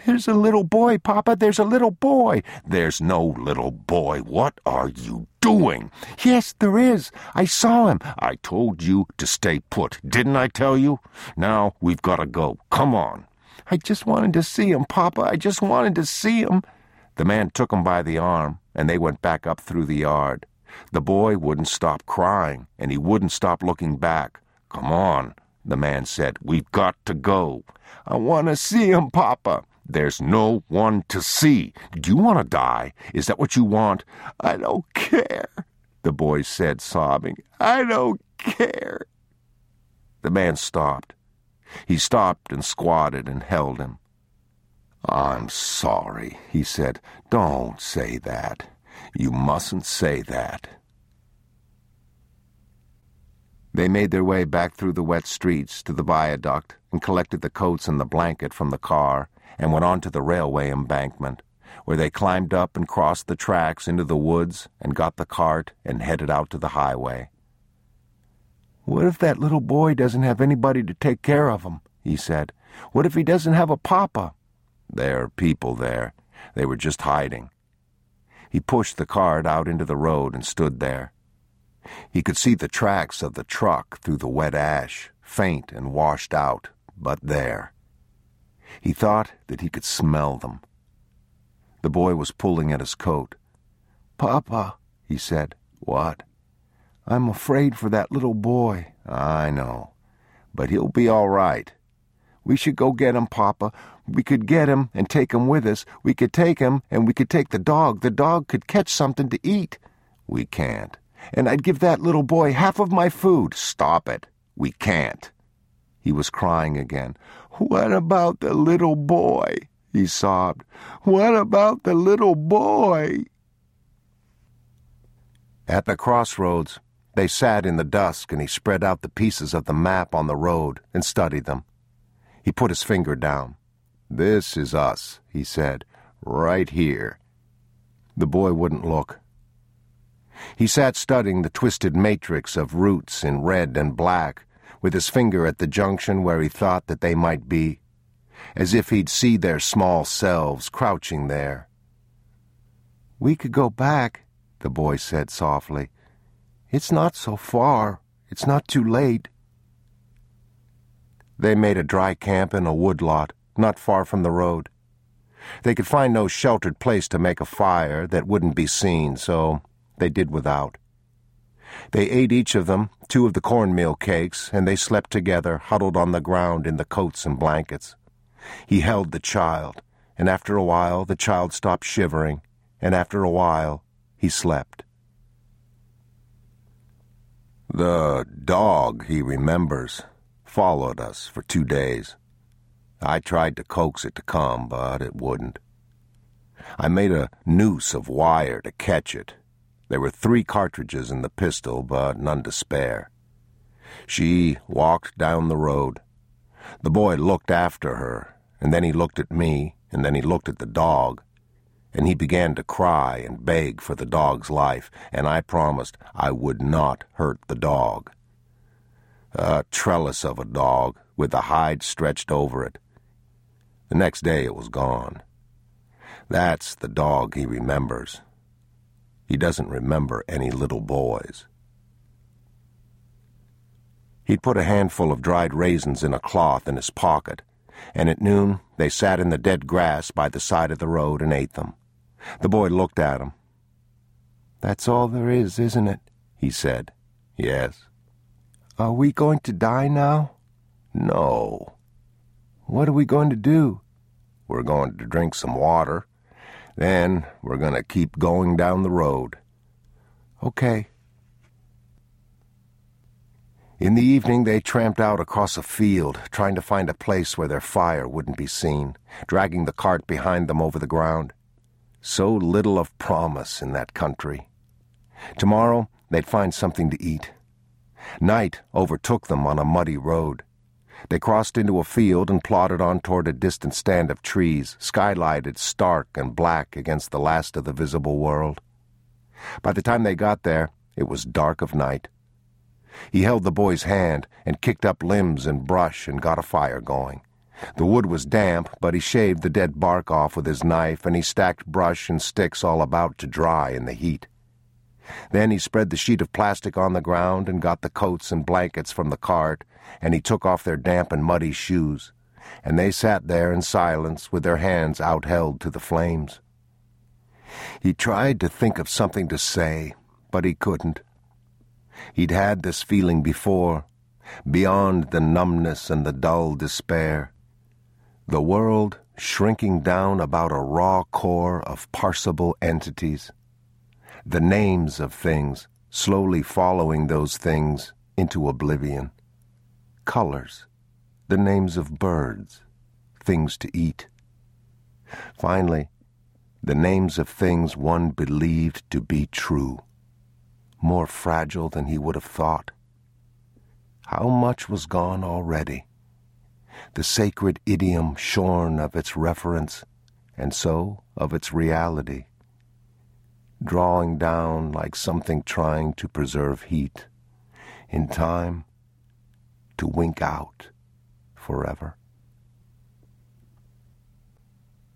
There's a little boy, Papa. There's a little boy. There's no little boy. What are you doing? Yes, there is. I saw him. I told you to stay put. Didn't I tell you? Now we've got to go. Come on. I just wanted to see him, Papa. I just wanted to see him. The man took him by the arm, and they went back up through the yard. The boy wouldn't stop crying, and he wouldn't stop looking back. Come on, the man said. We've got to go. I want to see him, Papa. There's no one to see. Do you want to die? Is that what you want? I don't care, the boy said, sobbing. I don't care. The man stopped. He stopped and squatted and held him. I'm sorry, he said. Don't say that. You mustn't say that. They made their way back through the wet streets to the viaduct and collected the coats and the blanket from the car and went on to the railway embankment, where they climbed up and crossed the tracks into the woods and got the cart and headed out to the highway. What if that little boy doesn't have anybody to take care of him? he said. What if he doesn't have a papa? There are people there. They were just hiding. He pushed the cart out into the road and stood there. He could see the tracks of the truck through the wet ash, faint and washed out, but there. He thought that he could smell them. The boy was pulling at his coat. Papa, he said. What? I'm afraid for that little boy. I know. But he'll be all right. We should go get him, Papa. We could get him and take him with us. We could take him and we could take the dog. The dog could catch something to eat. We can't. And I'd give that little boy half of my food. Stop it. We can't. He was crying again. What about the little boy? He sobbed. What about the little boy? At the crossroads, they sat in the dusk and he spread out the pieces of the map on the road and studied them. He put his finger down. This is us, he said, right here. The boy wouldn't look. He sat studying the twisted matrix of routes in red and black, with his finger at the junction where he thought that they might be, as if he'd see their small selves crouching there. We could go back, the boy said softly. It's not so far. It's not too late. They made a dry camp in a woodlot, not far from the road. They could find no sheltered place to make a fire that wouldn't be seen, so they did without. They ate each of them two of the cornmeal cakes, and they slept together, huddled on the ground in the coats and blankets. He held the child, and after a while the child stopped shivering, and after a while he slept. The dog, he remembers, followed us for two days. I tried to coax it to come, but it wouldn't. I made a noose of wire to catch it. There were three cartridges in the pistol, but none to spare. She walked down the road. The boy looked after her, and then he looked at me, and then he looked at the dog, and he began to cry and beg for the dog's life, and I promised I would not hurt the dog. A trellis of a dog, with the hide stretched over it. The next day it was gone. That's the dog he remembers. He doesn't remember any little boys. He'd put a handful of dried raisins in a cloth in his pocket, and at noon they sat in the dead grass by the side of the road and ate them. The boy looked at him. That's all there is, isn't it? he said. Yes. Are we going to die now? No. What are we going to do? We're going to drink some water. Then we're going to keep going down the road. Okay. In the evening, they tramped out across a field, trying to find a place where their fire wouldn't be seen, dragging the cart behind them over the ground. So little of promise in that country. Tomorrow, they'd find something to eat. Night overtook them on a muddy road. They crossed into a field and plodded on toward a distant stand of trees, skylighted stark and black against the last of the visible world. By the time they got there, it was dark of night. He held the boy's hand and kicked up limbs and brush and got a fire going. The wood was damp, but he shaved the dead bark off with his knife and he stacked brush and sticks all about to dry in the heat. Then he spread the sheet of plastic on the ground and got the coats and blankets from the cart, and he took off their damp and muddy shoes, and they sat there in silence with their hands outheld to the flames. He tried to think of something to say, but he couldn't. He'd had this feeling before, beyond the numbness and the dull despair. The world shrinking down about a raw core of parsable entities the names of things, slowly following those things into oblivion. Colors, the names of birds, things to eat. Finally, the names of things one believed to be true, more fragile than he would have thought. How much was gone already? The sacred idiom shorn of its reference, and so of its reality drawing down like something trying to preserve heat, in time to wink out forever.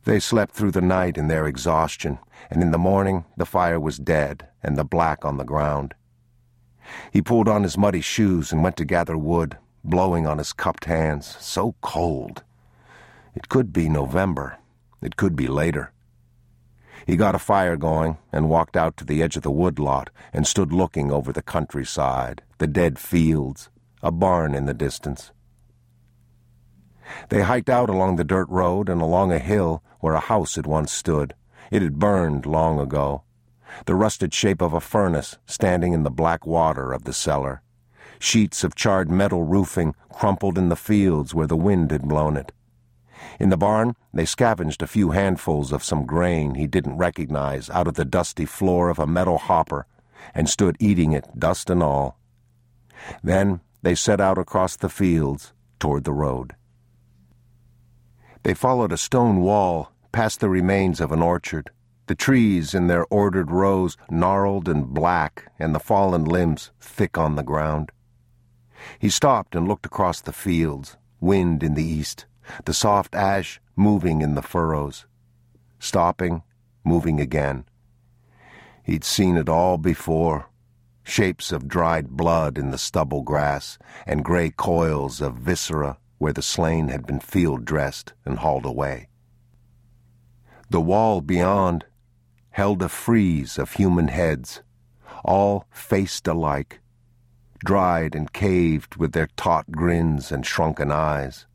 They slept through the night in their exhaustion, and in the morning the fire was dead and the black on the ground. He pulled on his muddy shoes and went to gather wood, blowing on his cupped hands, so cold. It could be November. It could be later. He got a fire going and walked out to the edge of the woodlot and stood looking over the countryside, the dead fields, a barn in the distance. They hiked out along the dirt road and along a hill where a house had once stood. It had burned long ago. The rusted shape of a furnace standing in the black water of the cellar. Sheets of charred metal roofing crumpled in the fields where the wind had blown it. In the barn, they scavenged a few handfuls of some grain he didn't recognize out of the dusty floor of a metal hopper and stood eating it, dust and all. Then they set out across the fields toward the road. They followed a stone wall past the remains of an orchard, the trees in their ordered rows gnarled and black and the fallen limbs thick on the ground. He stopped and looked across the fields, wind in the east, the soft ash moving in the furrows, stopping, moving again. He'd seen it all before shapes of dried blood in the stubble grass and gray coils of viscera where the slain had been field dressed and hauled away. The wall beyond held a frieze of human heads, all faced alike, dried and caved with their taut grins and shrunken eyes.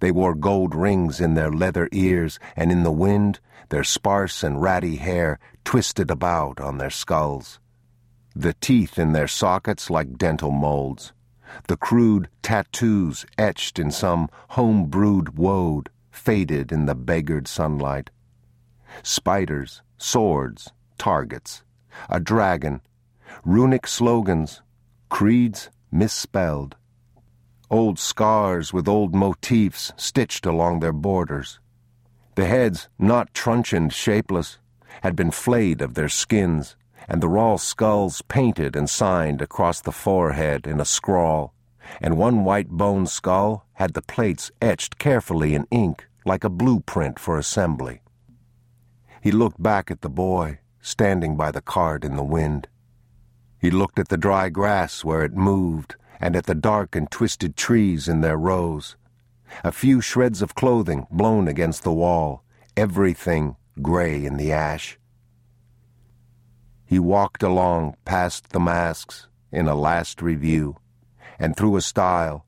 They wore gold rings in their leather ears, and in the wind their sparse and ratty hair twisted about on their skulls. The teeth in their sockets like dental molds. The crude tattoos etched in some home-brewed woad faded in the beggared sunlight. Spiders, swords, targets, a dragon, runic slogans, creeds misspelled, old scars with old motifs stitched along their borders. The heads, not truncheoned shapeless, had been flayed of their skins, and the raw skulls painted and signed across the forehead in a scrawl, and one white bone skull had the plates etched carefully in ink like a blueprint for assembly. He looked back at the boy, standing by the cart in the wind. He looked at the dry grass where it moved, and at the dark and twisted trees in their rows. A few shreds of clothing blown against the wall, everything gray in the ash. He walked along past the masks in a last review, and through a stile,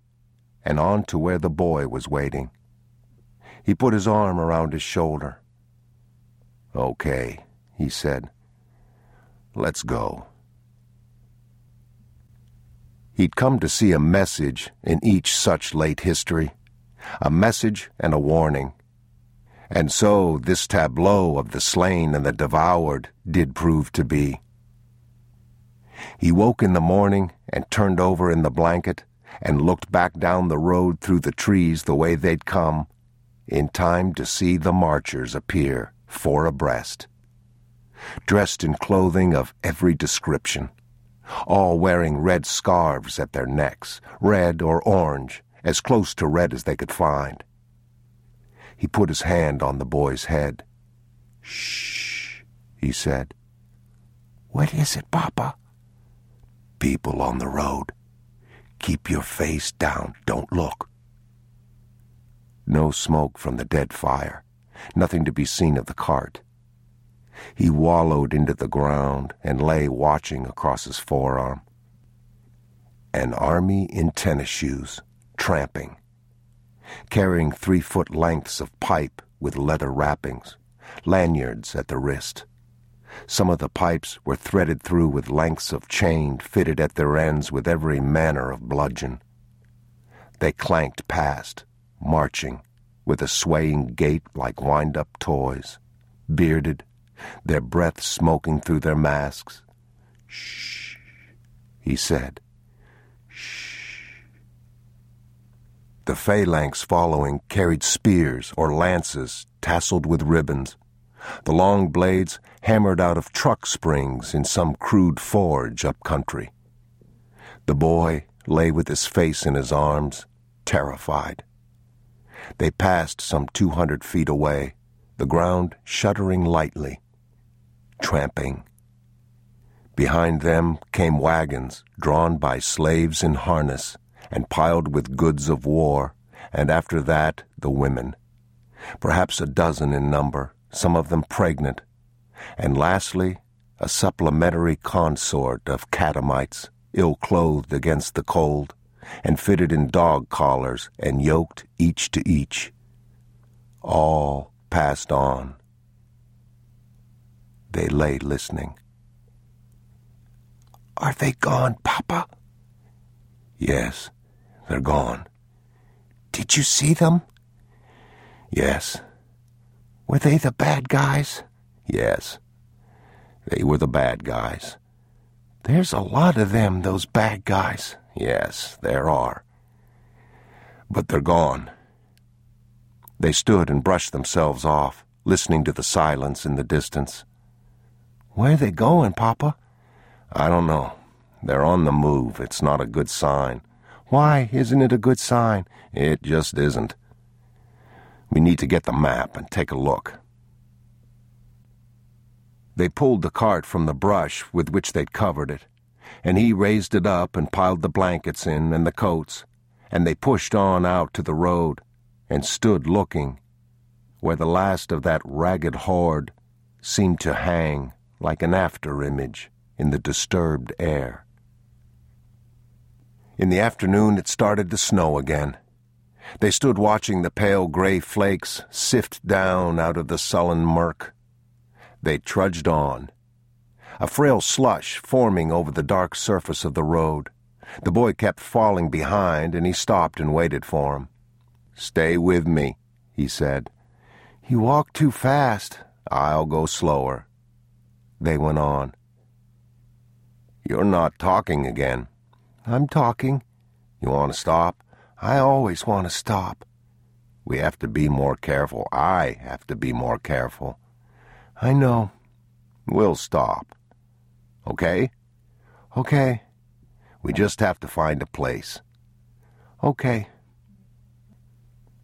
and on to where the boy was waiting. He put his arm around his shoulder. Okay, he said. Let's go. He'd come to see a message in each such late history, a message and a warning. And so this tableau of the slain and the devoured did prove to be. He woke in the morning and turned over in the blanket and looked back down the road through the trees the way they'd come, in time to see the marchers appear four abreast, dressed in clothing of every description all wearing red scarves at their necks, red or orange, as close to red as they could find. He put his hand on the boy's head. Shh, he said. What is it, Papa? People on the road. Keep your face down. Don't look. No smoke from the dead fire. Nothing to be seen of the cart. He wallowed into the ground and lay watching across his forearm. An army in tennis shoes, tramping, carrying three foot lengths of pipe with leather wrappings, lanyards at the wrist. Some of the pipes were threaded through with lengths of chain fitted at their ends with every manner of bludgeon. They clanked past, marching, with a swaying gait like wind up toys, bearded, their breath smoking through their masks. Shh, he said. The phalanx following carried spears or lances tasseled with ribbons, the long blades hammered out of truck springs in some crude forge up country. The boy lay with his face in his arms, terrified. They passed some two hundred feet away, the ground shuddering lightly tramping. Behind them came wagons drawn by slaves in harness and piled with goods of war, and after that the women. Perhaps a dozen in number, some of them pregnant. and lastly, a supplementary consort of catamites, ill clothed against the cold, and fitted in dog collars and yoked each to each. All passed on. They lay listening. Are they gone, Papa? Yes, they're gone. Did you see them? Yes. Were they the bad guys? Yes. They were the bad guys. There's a lot of them, those bad guys. Yes, there are. But they're gone. They stood and brushed themselves off, listening to the silence in the distance. Where are they going, Papa? I don't know. They're on the move. It's not a good sign. Why isn't it a good sign? It just isn't. We need to get the map and take a look. They pulled the cart from the brush with which they'd covered it, and he raised it up and piled the blankets in and the coats, and they pushed on out to the road and stood looking where the last of that ragged horde seemed to hang like an after image in the disturbed air. In the afternoon, it started to snow again. They stood watching the pale gray flakes sift down out of the sullen murk. They trudged on. A frail slush forming over the dark surface of the road. The boy kept falling behind, and he stopped and waited for him. Stay with me, he said. You walk too fast. I'll go slower. They went on. You're not talking again. I'm talking. You want to stop? I always want to stop. We have to be more careful. I have to be more careful. I know. We'll stop. Okay? Okay. We just have to find a place. Okay.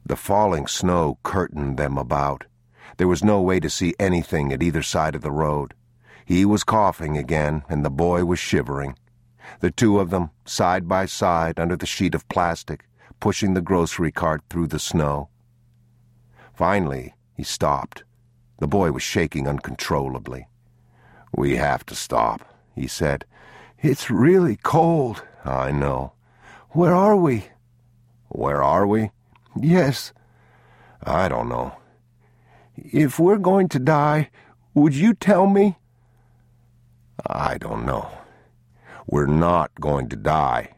The falling snow curtained them about. There was no way to see anything at either side of the road. He was coughing again, and the boy was shivering. The two of them, side by side under the sheet of plastic, pushing the grocery cart through the snow. Finally, he stopped. The boy was shaking uncontrollably. We have to stop, he said. It's really cold. I know. Where are we? Where are we? Yes. I don't know. If we're going to die, would you tell me? I don't know. We're not going to die.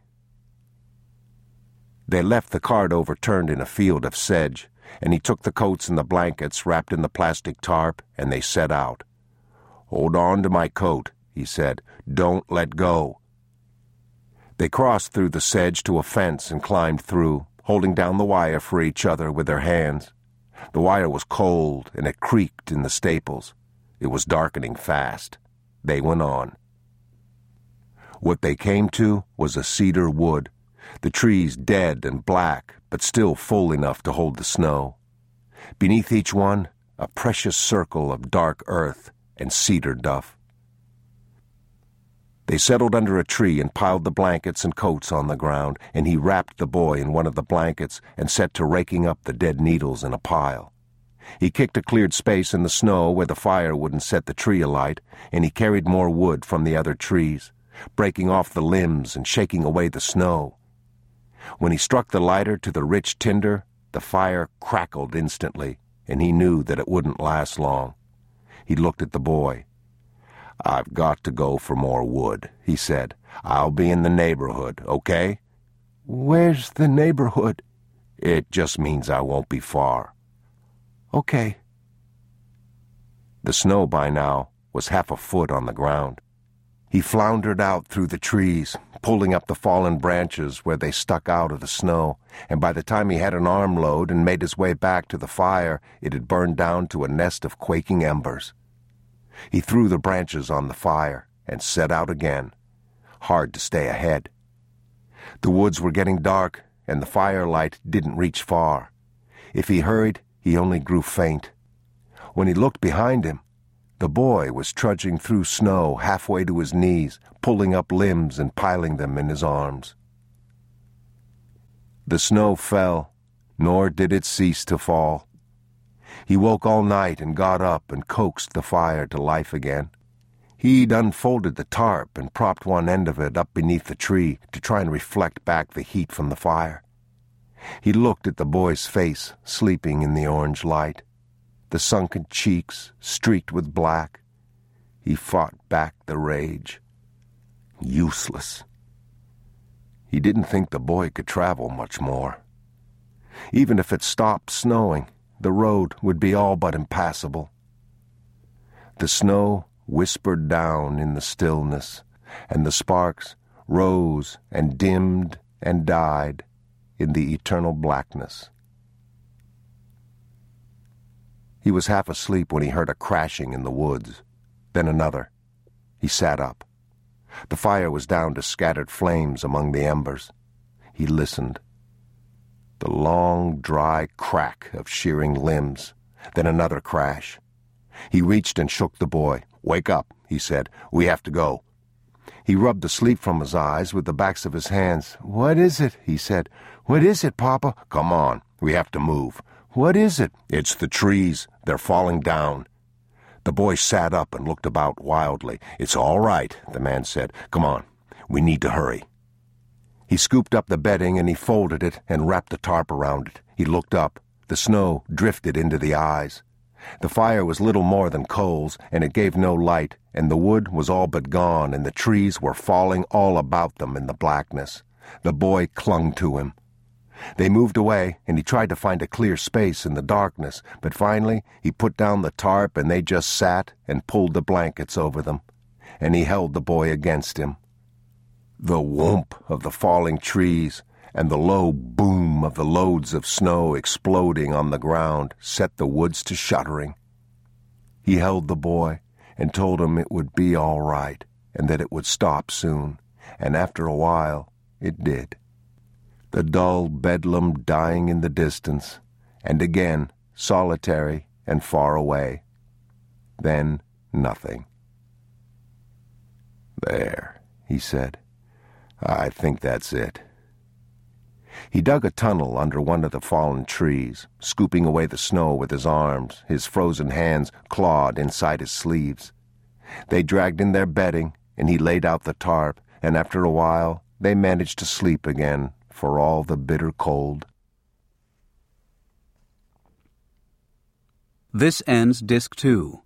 They left the cart overturned in a field of sedge, and he took the coats and the blankets wrapped in the plastic tarp, and they set out. Hold on to my coat, he said. Don't let go. They crossed through the sedge to a fence and climbed through, holding down the wire for each other with their hands. The wire was cold, and it creaked in the staples. It was darkening fast. They went on. What they came to was a cedar wood, the trees dead and black, but still full enough to hold the snow. Beneath each one, a precious circle of dark earth and cedar duff. They settled under a tree and piled the blankets and coats on the ground, and he wrapped the boy in one of the blankets and set to raking up the dead needles in a pile. He kicked a cleared space in the snow where the fire wouldn't set the tree alight, and he carried more wood from the other trees, breaking off the limbs and shaking away the snow. When he struck the lighter to the rich tinder, the fire crackled instantly, and he knew that it wouldn't last long. He looked at the boy. I've got to go for more wood, he said. I'll be in the neighborhood, okay? Where's the neighborhood? It just means I won't be far. Okay. The snow by now was half a foot on the ground. He floundered out through the trees, pulling up the fallen branches where they stuck out of the snow, and by the time he had an armload and made his way back to the fire, it had burned down to a nest of quaking embers. He threw the branches on the fire and set out again. Hard to stay ahead. The woods were getting dark, and the firelight didn't reach far. If he hurried, he only grew faint. When he looked behind him, the boy was trudging through snow halfway to his knees, pulling up limbs and piling them in his arms. The snow fell, nor did it cease to fall. He woke all night and got up and coaxed the fire to life again. He'd unfolded the tarp and propped one end of it up beneath the tree to try and reflect back the heat from the fire. He looked at the boy's face sleeping in the orange light, the sunken cheeks streaked with black. He fought back the rage. Useless. He didn't think the boy could travel much more. Even if it stopped snowing, the road would be all but impassable. The snow whispered down in the stillness, and the sparks rose and dimmed and died in the eternal blackness. He was half asleep when he heard a crashing in the woods, then another. He sat up. The fire was down to scattered flames among the embers. He listened. The long, dry crack of shearing limbs, then another crash. He reached and shook the boy. Wake up, he said. We have to go. He rubbed the sleep from his eyes with the backs of his hands. What is it? he said. What is it, Papa? Come on. We have to move. What is it? It's the trees. They're falling down. The boy sat up and looked about wildly. It's all right, the man said. Come on. We need to hurry. He scooped up the bedding and he folded it and wrapped the tarp around it. He looked up. The snow drifted into the eyes. The fire was little more than coals, and it gave no light, and the wood was all but gone, and the trees were falling all about them in the blackness. The boy clung to him. They moved away, and he tried to find a clear space in the darkness, but finally he put down the tarp and they just sat and pulled the blankets over them, and he held the boy against him. The whoomp of the falling trees and the low boom of the loads of snow exploding on the ground set the woods to shuddering. He held the boy and told him it would be all right and that it would stop soon, and after a while it did. The dull bedlam dying in the distance, and again solitary and far away. Then nothing. There, he said. I think that's it. He dug a tunnel under one of the fallen trees, scooping away the snow with his arms, his frozen hands clawed inside his sleeves. They dragged in their bedding, and he laid out the tarp, and after a while they managed to sleep again for all the bitter cold. This ends Disc 2.